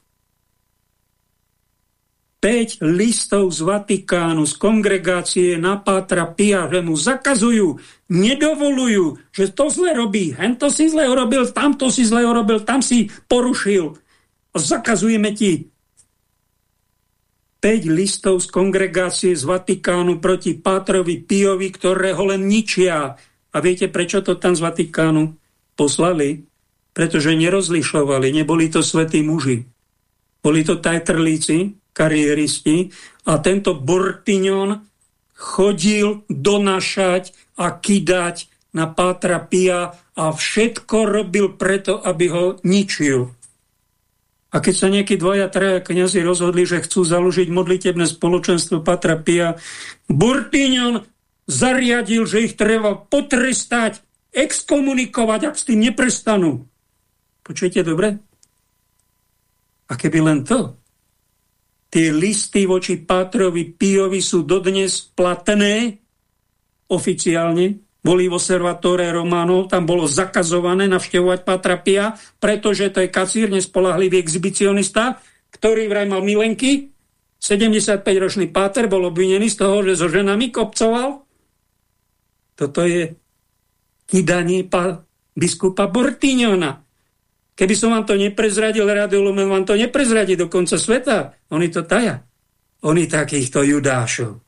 5 listov z Vatikánu, z kongregácie na Pátra Pia, že mu zakazujú, nedovolujú, že to zle robí, hento si zle urobil, tamto si zle urobil, tam si porušil. Zakazujeme ti 5 listov z kongregácie z Vatikánu proti Pátrovi Piovi, ktoré ho len ničia. A viete, prečo to tam z Vatikánu poslali? Pretože nerozlišovali, neboli to svetí muži. Boli to tajtrlíci, kariéristi a tento Bortignon chodil donašať a kydať na Pátra Pia a všetko robil preto, aby ho ničil. A keď sa nejakí dvaja, traja kniazy rozhodli, že chcú založiť modlitebné spoločenstvo Patra Pia, Burtignon zariadil, že ich treba potrestať, exkomunikovať, ak s tým neprestanú. Počujete dobre? A keby len to, Tie listy voči Pátrovi Piovi sú dodnes platné oficiálne. Boli v Observatore Romano, tam bolo zakazované navštevovať Pátra Pia, pretože to je kacír, nespolahlivý exhibicionista, ktorý vraj mal milenky. 75-ročný Páter bol obvinený z toho, že so ženami kopcoval. Toto je kydanie biskupa Bortiňona. Keby som vám to neprezradil, Radio Lumen vám to neprezradí do konca sveta. Oni to taja. Oni takýchto judášov.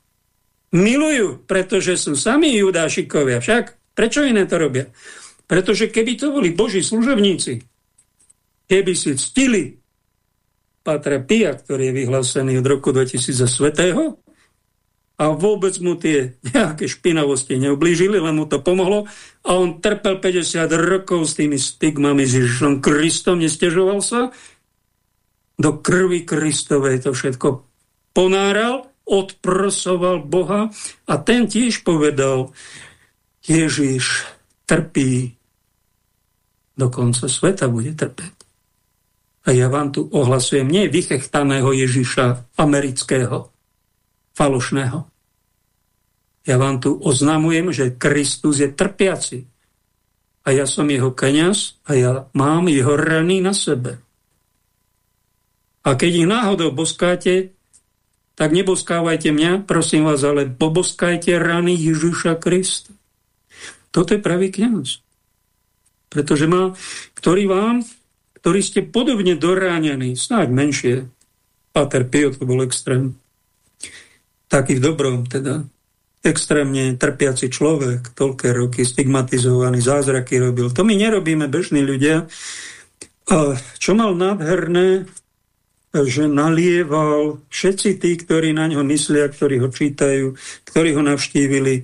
Milujú, pretože sú sami judášikovia. Však prečo iné to robia? Pretože keby to boli boží služobníci, keby si ctili Patra Pia, ktorý je vyhlásený od roku 2000 za svetého, a vôbec mu tie nejaké špinavosti neublížili, len mu to pomohlo a on trpel 50 rokov s tými stigmami s Ježišom Kristom, nestežoval sa, do krvi Kristovej to všetko ponáral, odprosoval Boha a ten tiež povedal, Ježiš trpí, do konca sveta bude trpeť. A ja vám tu ohlasujem nie vychechtaného Ježiša amerického, falošného. Ja vám tu oznamujem, že Kristus je trpiaci. A ja som jeho kniaz a ja mám jeho rany na sebe. A keď ich náhodou boskáte, tak neboskávajte mňa, prosím vás, ale poboskajte rany Ježiša Krista. Toto je pravý kniaz. Pretože má, ktorý vám, ktorí ste podobne doráňaní, snáď menšie, Pater Pio to bol extrém, taký v dobrom teda, extrémne trpiaci človek, toľké roky stigmatizovaný, zázraky robil. To my nerobíme, bežní ľudia. A čo mal nádherné, že nalieval všetci tí, ktorí na ňo myslia, ktorí ho čítajú, ktorí ho navštívili,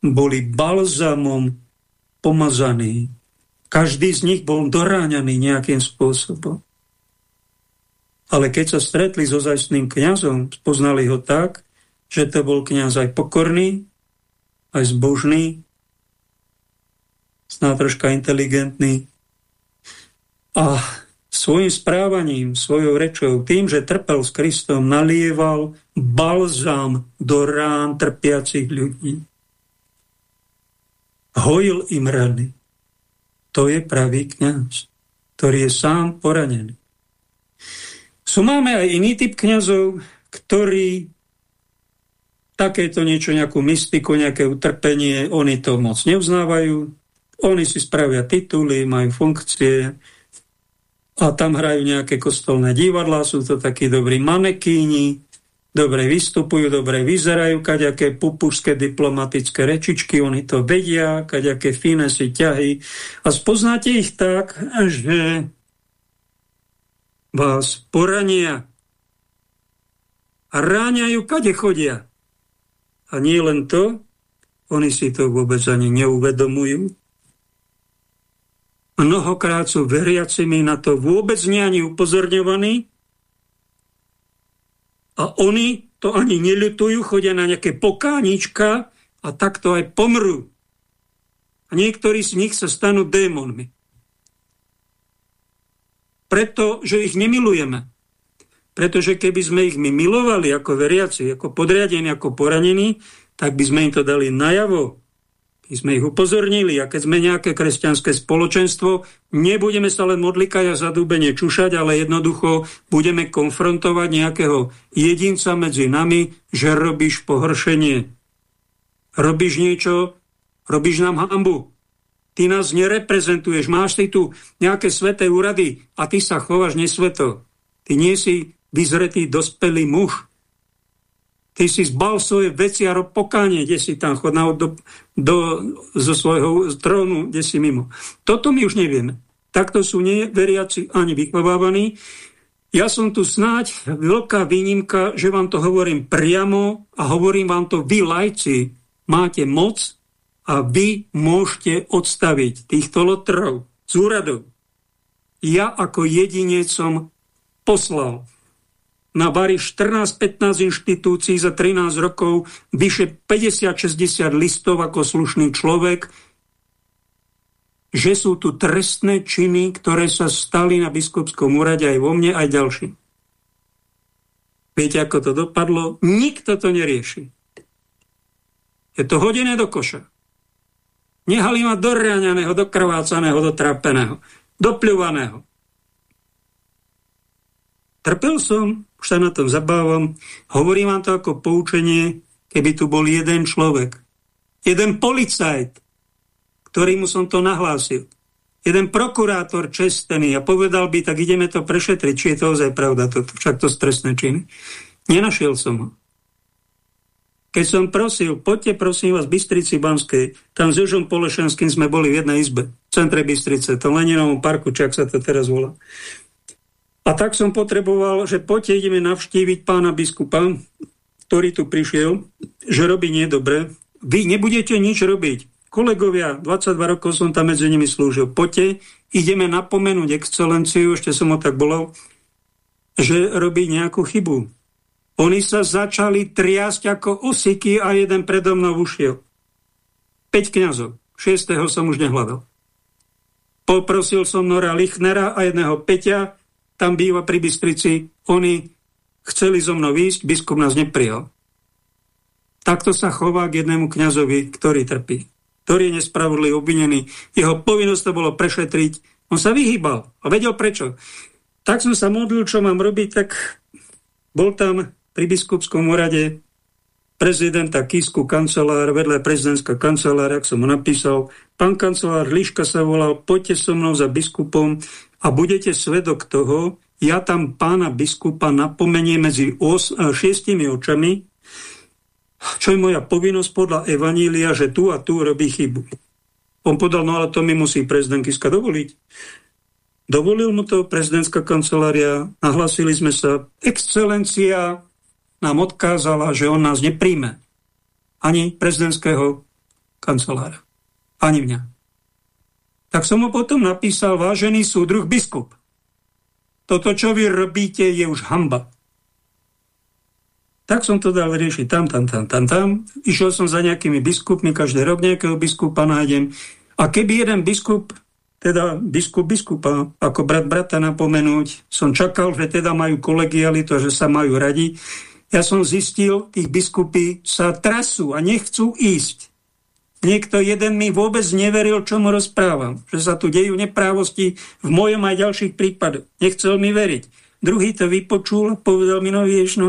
boli balzamom pomazaní. Každý z nich bol doráňaný nejakým spôsobom. Ale keď sa stretli so zajstným kňazom, spoznali ho tak, že to bol kniaz aj pokorný, aj zbožný, snáď troška inteligentný. A svojim správaním, svojou rečou, tým, že trpel s Kristom, nalieval balzám do rán trpiacich ľudí. Hojil im rany. To je pravý kniaz, ktorý je sám poranený. Sú máme aj iný typ kniazov, ktorí takéto niečo, nejakú mystiku, nejaké utrpenie, oni to moc neuznávajú. Oni si spravia tituly, majú funkcie a tam hrajú nejaké kostolné divadlá, sú to takí dobrí manekíni, dobre vystupujú, dobre vyzerajú, kaďaké pupušské diplomatické rečičky, oni to vedia, kaďaké fíne si ťahy a spoznáte ich tak, že vás porania a ráňajú, kade chodia. A nie len to, oni si to vôbec ani neuvedomujú. Mnohokrát sú veriacimi na to vôbec nie ani upozorňovaní a oni to ani neľutujú, chodia na nejaké pokánička a takto aj pomrú. A niektorí z nich sa stanú démonmi. Preto, že ich nemilujeme. Pretože keby sme ich my milovali ako veriaci, ako podriadení, ako poranení, tak by sme im to dali najavo. By sme ich upozornili a keď sme nejaké kresťanské spoločenstvo, nebudeme sa len modlikať a zadúbene čušať, ale jednoducho budeme konfrontovať nejakého jedinca medzi nami, že robíš pohoršenie. Robíš niečo, robíš nám hambu. Ty nás nereprezentuješ, máš ty tu nejaké sveté úrady a ty sa chováš nesveto. Ty nie si vyzretý dospelý muž. Ty si zbal svoje veci a rob pokánie, kde si tam chod do, do, zo svojho trónu, kde si mimo. Toto my už nevieme. Takto sú neveriaci ani vychovávaní. Ja som tu snáď veľká výnimka, že vám to hovorím priamo a hovorím vám to vy, lajci, máte moc a vy môžete odstaviť týchto lotrov z úradov. Ja ako jedinec som poslal na bari 14-15 inštitúcií za 13 rokov, vyše 50-60 listov ako slušný človek, že sú tu trestné činy, ktoré sa stali na biskupskom úrade aj vo mne, aj ďalší. Viete, ako to dopadlo? Nikto to nerieši. Je to hodené do koša. Nehali ma doráňaného, dokrvácaného, dotrapeného, dopľuvaného. Trpel som, už sa na tom zabávam, hovorím vám to ako poučenie, keby tu bol jeden človek, jeden policajt, ktorý mu som to nahlásil, jeden prokurátor čestený a povedal by, tak ideme to prešetriť, či je to ozaj pravda, to, však to stresné činy. Nenašiel som ho. Keď som prosil, poďte prosím vás Bystrici Banskej, tam s Jožom Polešenským sme boli v jednej izbe, v centre Bystrice, to Leninovom parku, čak sa to teraz volá. A tak som potreboval, že poďte ideme navštíviť pána biskupa, ktorý tu prišiel, že robí nedobre. Vy nebudete nič robiť. Kolegovia, 22 rokov som tam medzi nimi slúžil. Poďte, ideme napomenúť excelenciu, ešte som ho tak bolel, že robí nejakú chybu. Oni sa začali triasť ako osiky a jeden predo mnou ušiel. 5 kňazov. 6. som už nehľadal. Poprosil som Nora Lichnera a jedného Peťa, tam býva pri Bystrici, oni chceli so mnou ísť, biskup nás neprijal. Takto sa chová k jednému kňazovi, ktorý trpí, ktorý je nespravodlivý obvinený. Jeho povinnosť to bolo prešetriť. On sa vyhýbal a vedel prečo. Tak som sa modlil, čo mám robiť, tak bol tam pri biskupskom úrade prezidenta Kisku kancelár, vedľa prezidentská kancelár, ak som mu napísal, pán kancelár Liška sa volal, poďte so mnou za biskupom a budete svedok toho, ja tam pána biskupa napomenie medzi os, e, šiestimi očami, čo je moja povinnosť podľa Evanília, že tu a tu robí chybu. On povedal, no ale to mi musí prezident Kiska dovoliť. Dovolil mu to prezidentská kancelária, nahlasili sme sa, excelencia nám odkázala, že on nás nepríjme. Ani prezidentského kancelára. Ani mňa tak som mu potom napísal, vážený súdruh biskup, toto, čo vy robíte, je už hamba. Tak som to dal riešiť tam, tam, tam, tam, tam. Išiel som za nejakými biskupmi, každý rok nejakého biskupa nájdem. A keby jeden biskup, teda biskup biskupa, ako brat brata napomenúť, som čakal, že teda majú kolegialitu, že sa majú radi. Ja som zistil, tých biskupy sa trasú a nechcú ísť. Niekto jeden mi vôbec neveril, čo mu rozprávam. Že sa tu dejú neprávosti v mojom aj ďalších prípadoch. Nechcel mi veriť. Druhý to vypočul, povedal mi, no no,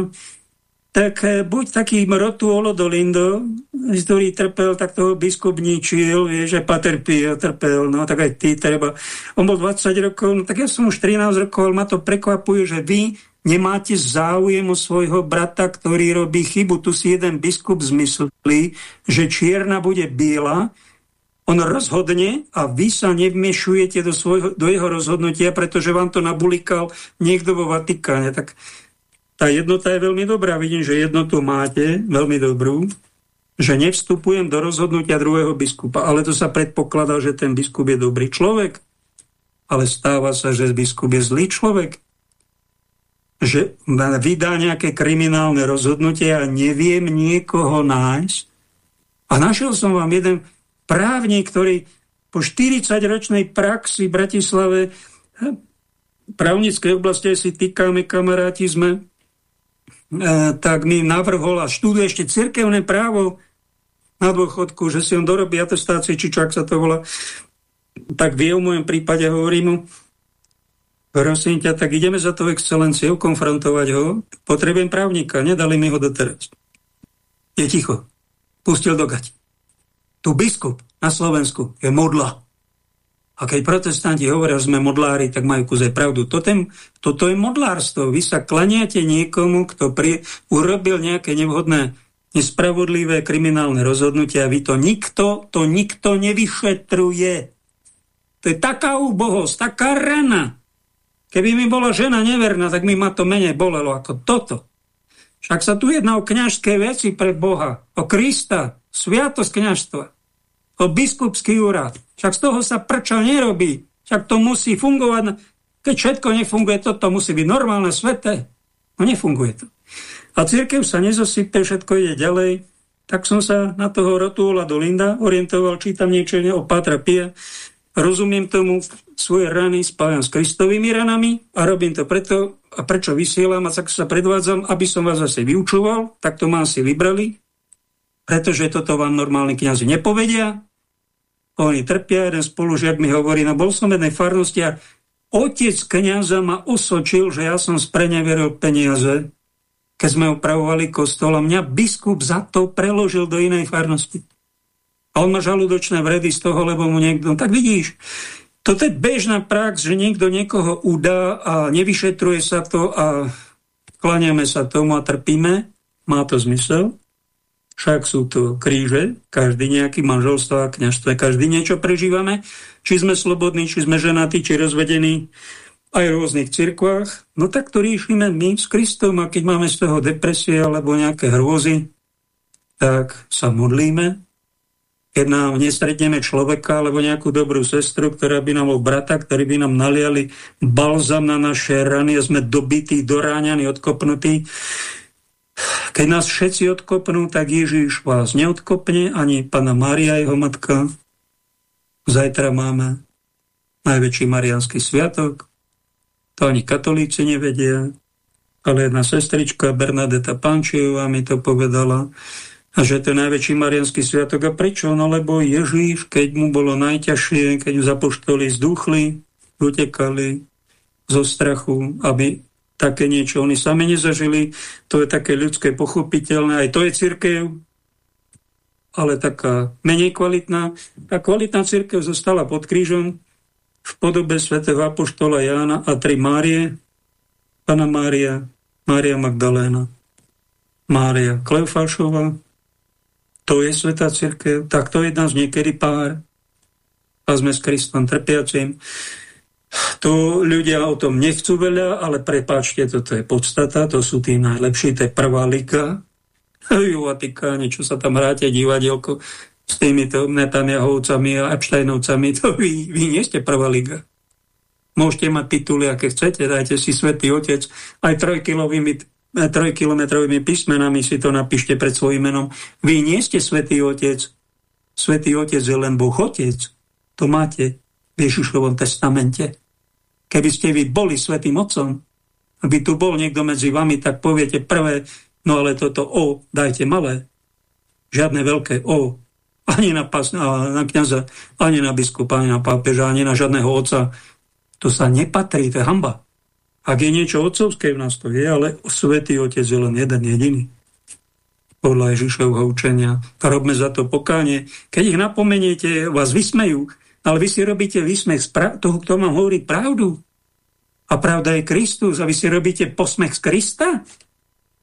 tak eh, buď taký mrotu Olodolindo, ktorý trpel, tak toho biskup ničil, vieš, že Pater Pio trpel, no tak aj ty treba. On bol 20 rokov, no tak ja som už 13 rokov, ale ma to prekvapuje, že vy nemáte záujem o svojho brata, ktorý robí chybu. Tu si jeden biskup zmyslí, že čierna bude biela, on rozhodne a vy sa nevmiešujete do, svojho, do jeho rozhodnutia, pretože vám to nabulikal niekto vo Vatikáne. Tak tá jednota je veľmi dobrá. Vidím, že jednotu máte, veľmi dobrú, že nevstupujem do rozhodnutia druhého biskupa, ale to sa predpokladá, že ten biskup je dobrý človek, ale stáva sa, že biskup je zlý človek, že vydá nejaké kriminálne rozhodnutie a neviem niekoho nájsť. A našiel som vám jeden právnik, ktorý po 40-ročnej praxi v Bratislave hm, právnickej oblasti si týkame, kamaráti sme, e, tak mi navrhol a študuje ešte cirkevné právo na dôchodku, že si on dorobí atestácie, či čak sa to volá, tak vie o mojom prípade, hovorí mu, prosím ťa, tak ideme za to excelenciou, konfrontovať ho, potrebujem právnika, nedali mi ho doteraz. Je ticho. Pustil do gať. Tu biskup na Slovensku je modla. A keď protestanti hovoria, že sme modlári, tak majú kuzej pravdu. Toto, toto je modlárstvo. Vy sa klaniate niekomu, kto pri, urobil nejaké nevhodné nespravodlivé kriminálne rozhodnutia. Vy to nikto, to nikto nevyšetruje. To je taká úbohosť, taká rana. Keby mi bola žena neverná, tak mi ma to menej bolelo ako toto. Však sa tu jedná o kňažské veci pre Boha, o Krista, sviatosť kňažstva, o biskupský úrad. Však z toho sa prča nerobí. Však to musí fungovať. Keď všetko nefunguje, toto musí byť normálne, sveté. No nefunguje to a církev sa nezosype, všetko ide ďalej, tak som sa na toho Rotúla do Linda orientoval, čítam niečo o Pátra Pia, rozumiem tomu, svoje rany spájam s Kristovými ranami a robím to preto, a prečo vysielam a tak sa predvádzam, aby som vás zase vyučoval, tak to ma asi vybrali, pretože toto vám normálni kniazy nepovedia, oni trpia, jeden spolužiak mi hovorí, no bol som jednej farnosti a otec kniaza ma osočil, že ja som spreneveril peniaze keď sme opravovali kostol a mňa biskup za to preložil do inej farnosti. A on má žalúdočné vredy z toho, lebo mu niekto... Tak vidíš, toto je bežná prax, že niekto niekoho udá a nevyšetruje sa to a klaniame sa tomu a trpíme. Má to zmysel? Však sú to kríže, každý nejaký manželstvo a kniažstvo, každý niečo prežívame. Či sme slobodní, či sme ženatí, či rozvedení aj v rôznych cirkvách, no tak to riešime my s Kristom a keď máme z toho depresie alebo nejaké hrôzy, tak sa modlíme, keď nám nestretneme človeka alebo nejakú dobrú sestru, ktorá by nám bol brata, ktorí by nám naliali balzam na naše rany a sme dobití, doráňaní, odkopnutí. Keď nás všetci odkopnú, tak Ježiš vás neodkopne, ani Pana Mária, jeho matka. Zajtra máme najväčší marianský sviatok, to ani katolíci nevedia, ale jedna sestrička Bernadeta Pančiová mi to povedala, a že to je najväčší marianský sviatok. A prečo? No lebo Ježíš, keď mu bolo najťažšie, keď ju zapoštoli zduchli, utekali zo strachu, aby také niečo oni sami nezažili. To je také ľudské pochopiteľné. Aj to je církev, ale taká menej kvalitná. Tá kvalitná církev zostala pod krížom, v podobe svätého Apoštola Jána a tri Márie, Pana Mária, Mária Magdaléna, Mária Kleofášová, to je Svetá Církev, tak to je nás niekedy pár a sme s Kristom trpiacím. To ľudia o tom nechcú veľa, ale prepáčte, toto je podstata, to sú tí najlepší, to je prvá liga. V Vatikáne, sa tam hráte, divadielko, s týmito Netanyahovcami a Epsteinovcami, to vy, vy nie ste prvá liga. Môžete mať tituly, aké chcete, dajte si Svetý Otec, aj trojkilovými trojkilometrovými písmenami si to napíšte pred svojím menom. Vy nie ste Svetý Otec. Svetý Otec je len Boh Otec. To máte v Ježišovom testamente. Keby ste vy boli Svetým Otcom, aby tu bol niekto medzi vami, tak poviete prvé, no ale toto O dajte malé. Žiadne veľké O ani na, pas, na kniaza, ani na biskupa, ani na pápeža, ani na žiadneho otca. To sa nepatrí, to je hamba. Ak je niečo otcovské v nás, to je, ale Svetý Otec je len jeden jediný. Podľa Ježišovho učenia. Robme za to pokánie. Keď ich napomeniete, vás vysmejú, ale vy si robíte výsmech z toho, kto vám hovorí pravdu. A pravda je Kristus a vy si robíte posmech z Krista?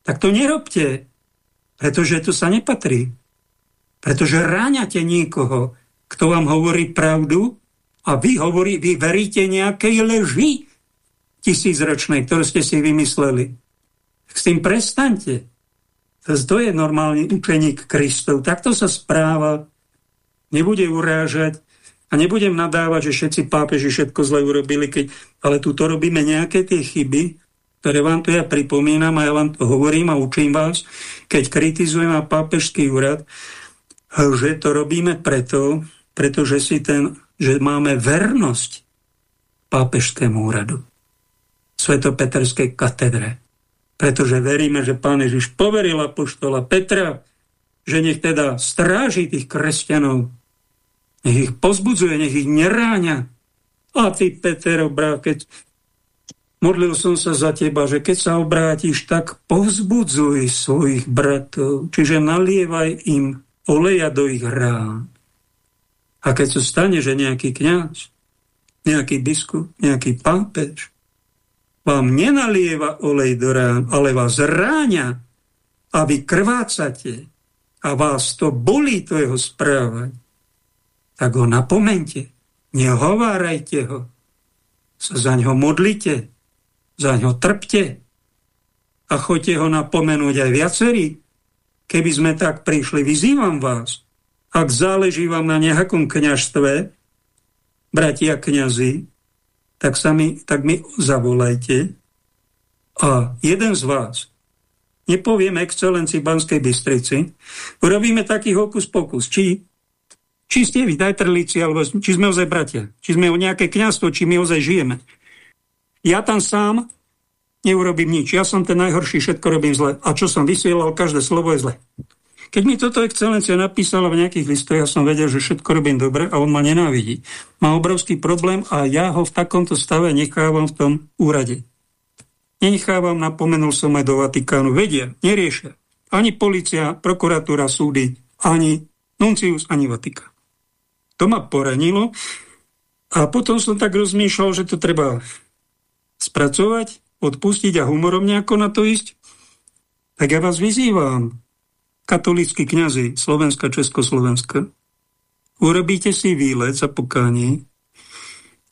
Tak to nerobte, pretože to sa nepatrí. Pretože ráňate niekoho, kto vám hovorí pravdu a vy, hovorí, vy veríte nejakej leži tisícročnej, ktorú ste si vymysleli. S tým prestante. To je normálny učeník Kristov. Takto sa správa, nebude urážať a nebudem nadávať, že všetci pápeži všetko zle urobili, keď, ale tu to robíme nejaké tie chyby, ktoré vám to ja pripomínam a ja vám to hovorím a učím vás, keď kritizujem a pápežský úrad, že to robíme preto, pretože si ten, že máme vernosť pápežskému úradu, Svetopeterskej katedre. Pretože veríme, že pán Ježiš poveril apoštola Petra, že nech teda stráži tých kresťanov, nech ich pozbudzuje, nech ich neráňa. A ty, Peter, keď Modlil som sa za teba, že keď sa obrátiš, tak povzbudzuj svojich bratov, čiže nalievaj im oleja do ich rán. A keď sa stane, že nejaký kňaz, nejaký biskup, nejaký pápež vám nenalieva olej do rán, ale vás ráňa a vy krvácate a vás to bolí, to jeho správať, tak ho napomente, nehovárajte ho, sa za ňo modlite, za ňo trpte a choďte ho napomenúť aj viacerí. Keby sme tak prišli, vyzývam vás, ak záleží vám na nejakom kňažstve, bratia kňazi, tak, sa mi, tak mi zavolajte a jeden z vás, nepoviem excelenci Banskej Bystrici, urobíme taký hokus pokus, či, či ste vy tajtrlíci, alebo či sme ozaj bratia, či sme o nejaké kňazstvo, či my ozaj žijeme. Ja tam sám neurobím nič. Ja som ten najhorší, všetko robím zle. A čo som vysielal, každé slovo je zle. Keď mi toto excelencia napísala v nejakých listoch, ja som vedel, že všetko robím dobre a on ma nenávidí. Má obrovský problém a ja ho v takomto stave nechávam v tom úrade. Nenechávam, napomenul som aj do Vatikánu. Vedia, neriešia. Ani policia, prokuratúra, súdy, ani nuncius, ani Vatikán. To ma poranilo a potom som tak rozmýšľal, že to treba spracovať, odpustiť a humorom nejako na to ísť, tak ja vás vyzývam, katolícky kňazi Slovenska, Československa, urobíte si výlet za pokánie,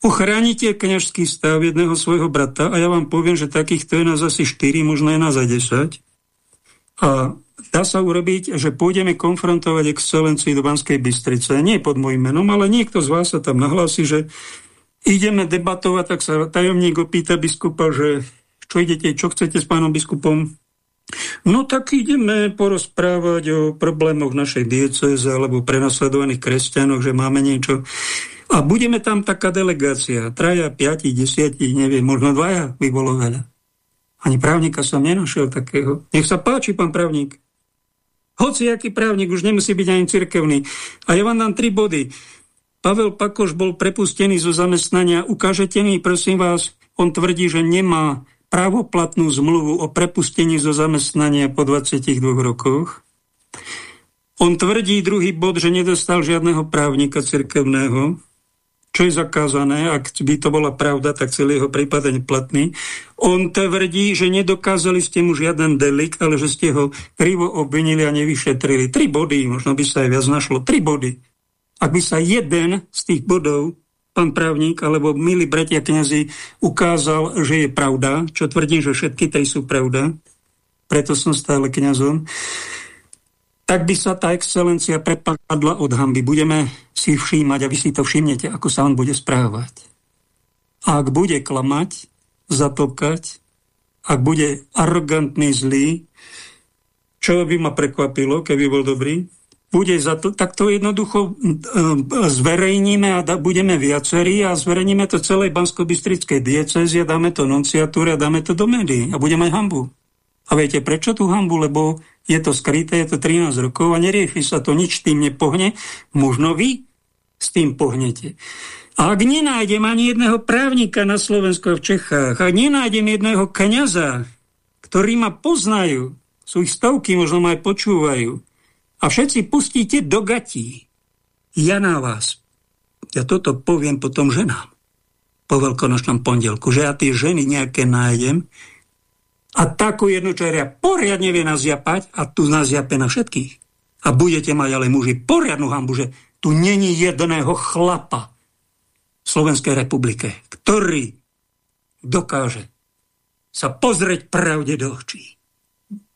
ochránite kňažský stav jedného svojho brata a ja vám poviem, že takýchto je nás asi 4, možno je nás aj 10. A dá sa urobiť, že pôjdeme konfrontovať excelencii do Banskej Bystrice. Nie pod môjim menom, ale niekto z vás sa tam nahlási, že ideme debatovať, tak sa tajomník opýta biskupa, že čo idete, čo chcete s pánom biskupom? No tak ideme porozprávať o problémoch našej dieceze alebo prenasledovaných kresťanoch, že máme niečo. A budeme tam taká delegácia, traja, piati, desiatí, neviem, možno dvaja by bolo veľa. Ani právnika som nenašiel takého. Nech sa páči, pán právnik. Hoci aký právnik, už nemusí byť ani cirkevný. A ja vám dám tri body. Pavel Pakoš bol prepustený zo zamestnania. Ukážete mi, prosím vás, on tvrdí, že nemá právoplatnú zmluvu o prepustení zo zamestnania po 22 rokoch. On tvrdí druhý bod, že nedostal žiadneho právnika cirkevného, čo je zakázané, ak by to bola pravda, tak celý jeho prípad je neplatný. On tvrdí, že nedokázali ste mu žiaden delik, ale že ste ho krivo obvinili a nevyšetrili. Tri body, možno by sa aj viac našlo. Tri body. Ak by sa jeden z tých bodov, pán právnik, alebo milí bratia kniazy, ukázal, že je pravda, čo tvrdím, že všetky tej sú pravda, preto som stále kňazom, tak by sa tá excelencia prepadla od hamby. Budeme si všímať a vy si to všimnete, ako sa on bude správať. A ak bude klamať, zatokať, ak bude arrogantný, zlý, čo by ma prekvapilo, keby bol dobrý, bude za to, tak to jednoducho zverejníme a da, budeme viacerí a zverejníme to celej Bansko-Bystrickej diecezi a dáme to nunciatúre a dáme to do médií a budeme mať hambu. A viete prečo tú hambu? Lebo je to skryté, je to 13 rokov a nerieši sa to, nič tým nepohne. Možno vy s tým pohnete. A ak nenájdem ani jedného právnika na Slovensku a v Čechách, ak nenájdem jedného kniaza, ktorí ma poznajú, sú ich stovky, možno ma aj počúvajú, a všetci pustíte do gatí. Ja na vás. Ja toto poviem potom ženám po veľkonočnom pondelku, že ja tie ženy nejaké nájdem a takú jednu čeria poriadne vie nás japať a tu nás jape na všetkých. A budete mať ale muži poriadnu hambu, že tu není jedného chlapa v Slovenskej republike, ktorý dokáže sa pozrieť pravde do očí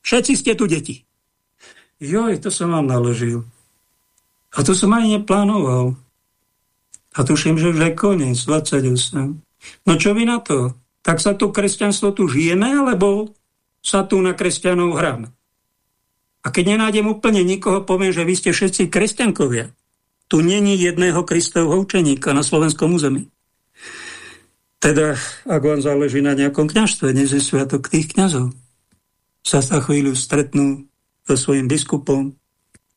Všetci ste tu deti. Joj, to som vám naložil. A to som ani neplánoval. A tuším, že už je koniec, 28. No čo vy na to? Tak sa tu kresťanstvo tu žijeme, alebo sa tu na kresťanov hráme? A keď nenájdem úplne nikoho, poviem, že vy ste všetci kresťankovia. Tu není jedného Kristovho učeníka na slovenskom území. Teda, ak vám záleží na nejakom kňažstve, dnes je sviatok tých kňazov. Sa sa chvíľu stretnú so svojím biskupom,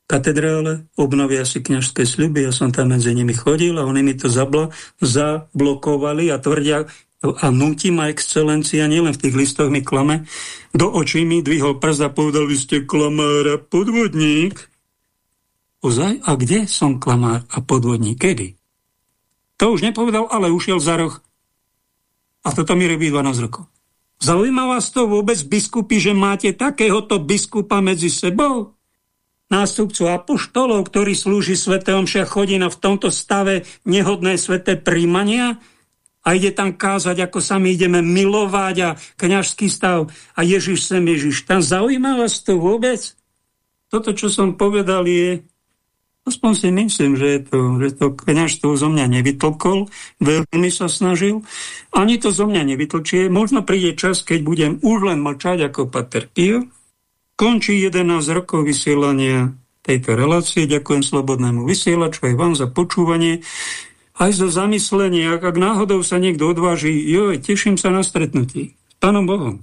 katedrále, obnovia si kňažské sľuby, ja som tam medzi nimi chodil a oni mi to zabla, zablokovali a tvrdia, a nutí ma excelencia, nielen v tých listoch mi klame, do očí mi dvihol prst a povedal, vy ste klamár a podvodník. Ozaj? A kde som klamár a podvodník? Kedy? To už nepovedal, ale ušiel za roh. A toto mi robí 12 rokov. Zaujíma vás to vôbec, biskupy, že máte takéhoto biskupa medzi sebou? nástupcu apoštolov, ktorý slúži Svete Omšia, chodí na v tomto stave nehodné sveté príjmania a ide tam kázať, ako sa my ideme milovať a kňažský stav a Ježiš sem Ježiš. Tam zaujíma vás to vôbec? Toto, čo som povedal, je Aspoň si myslím, že, to, že to kniažstvo zo mňa nevytlkol, veľmi sa snažil. Ani to zo mňa nevytlčie. Možno príde čas, keď budem už len mlčať ako Pater Pio, Končí 11 rokov vysielania tejto relácie. Ďakujem Slobodnému vysielaču aj vám za počúvanie. Aj za zamyslenie, ak, ak náhodou sa niekto odváži, joj, teším sa na stretnutí. S Pánom Bohom.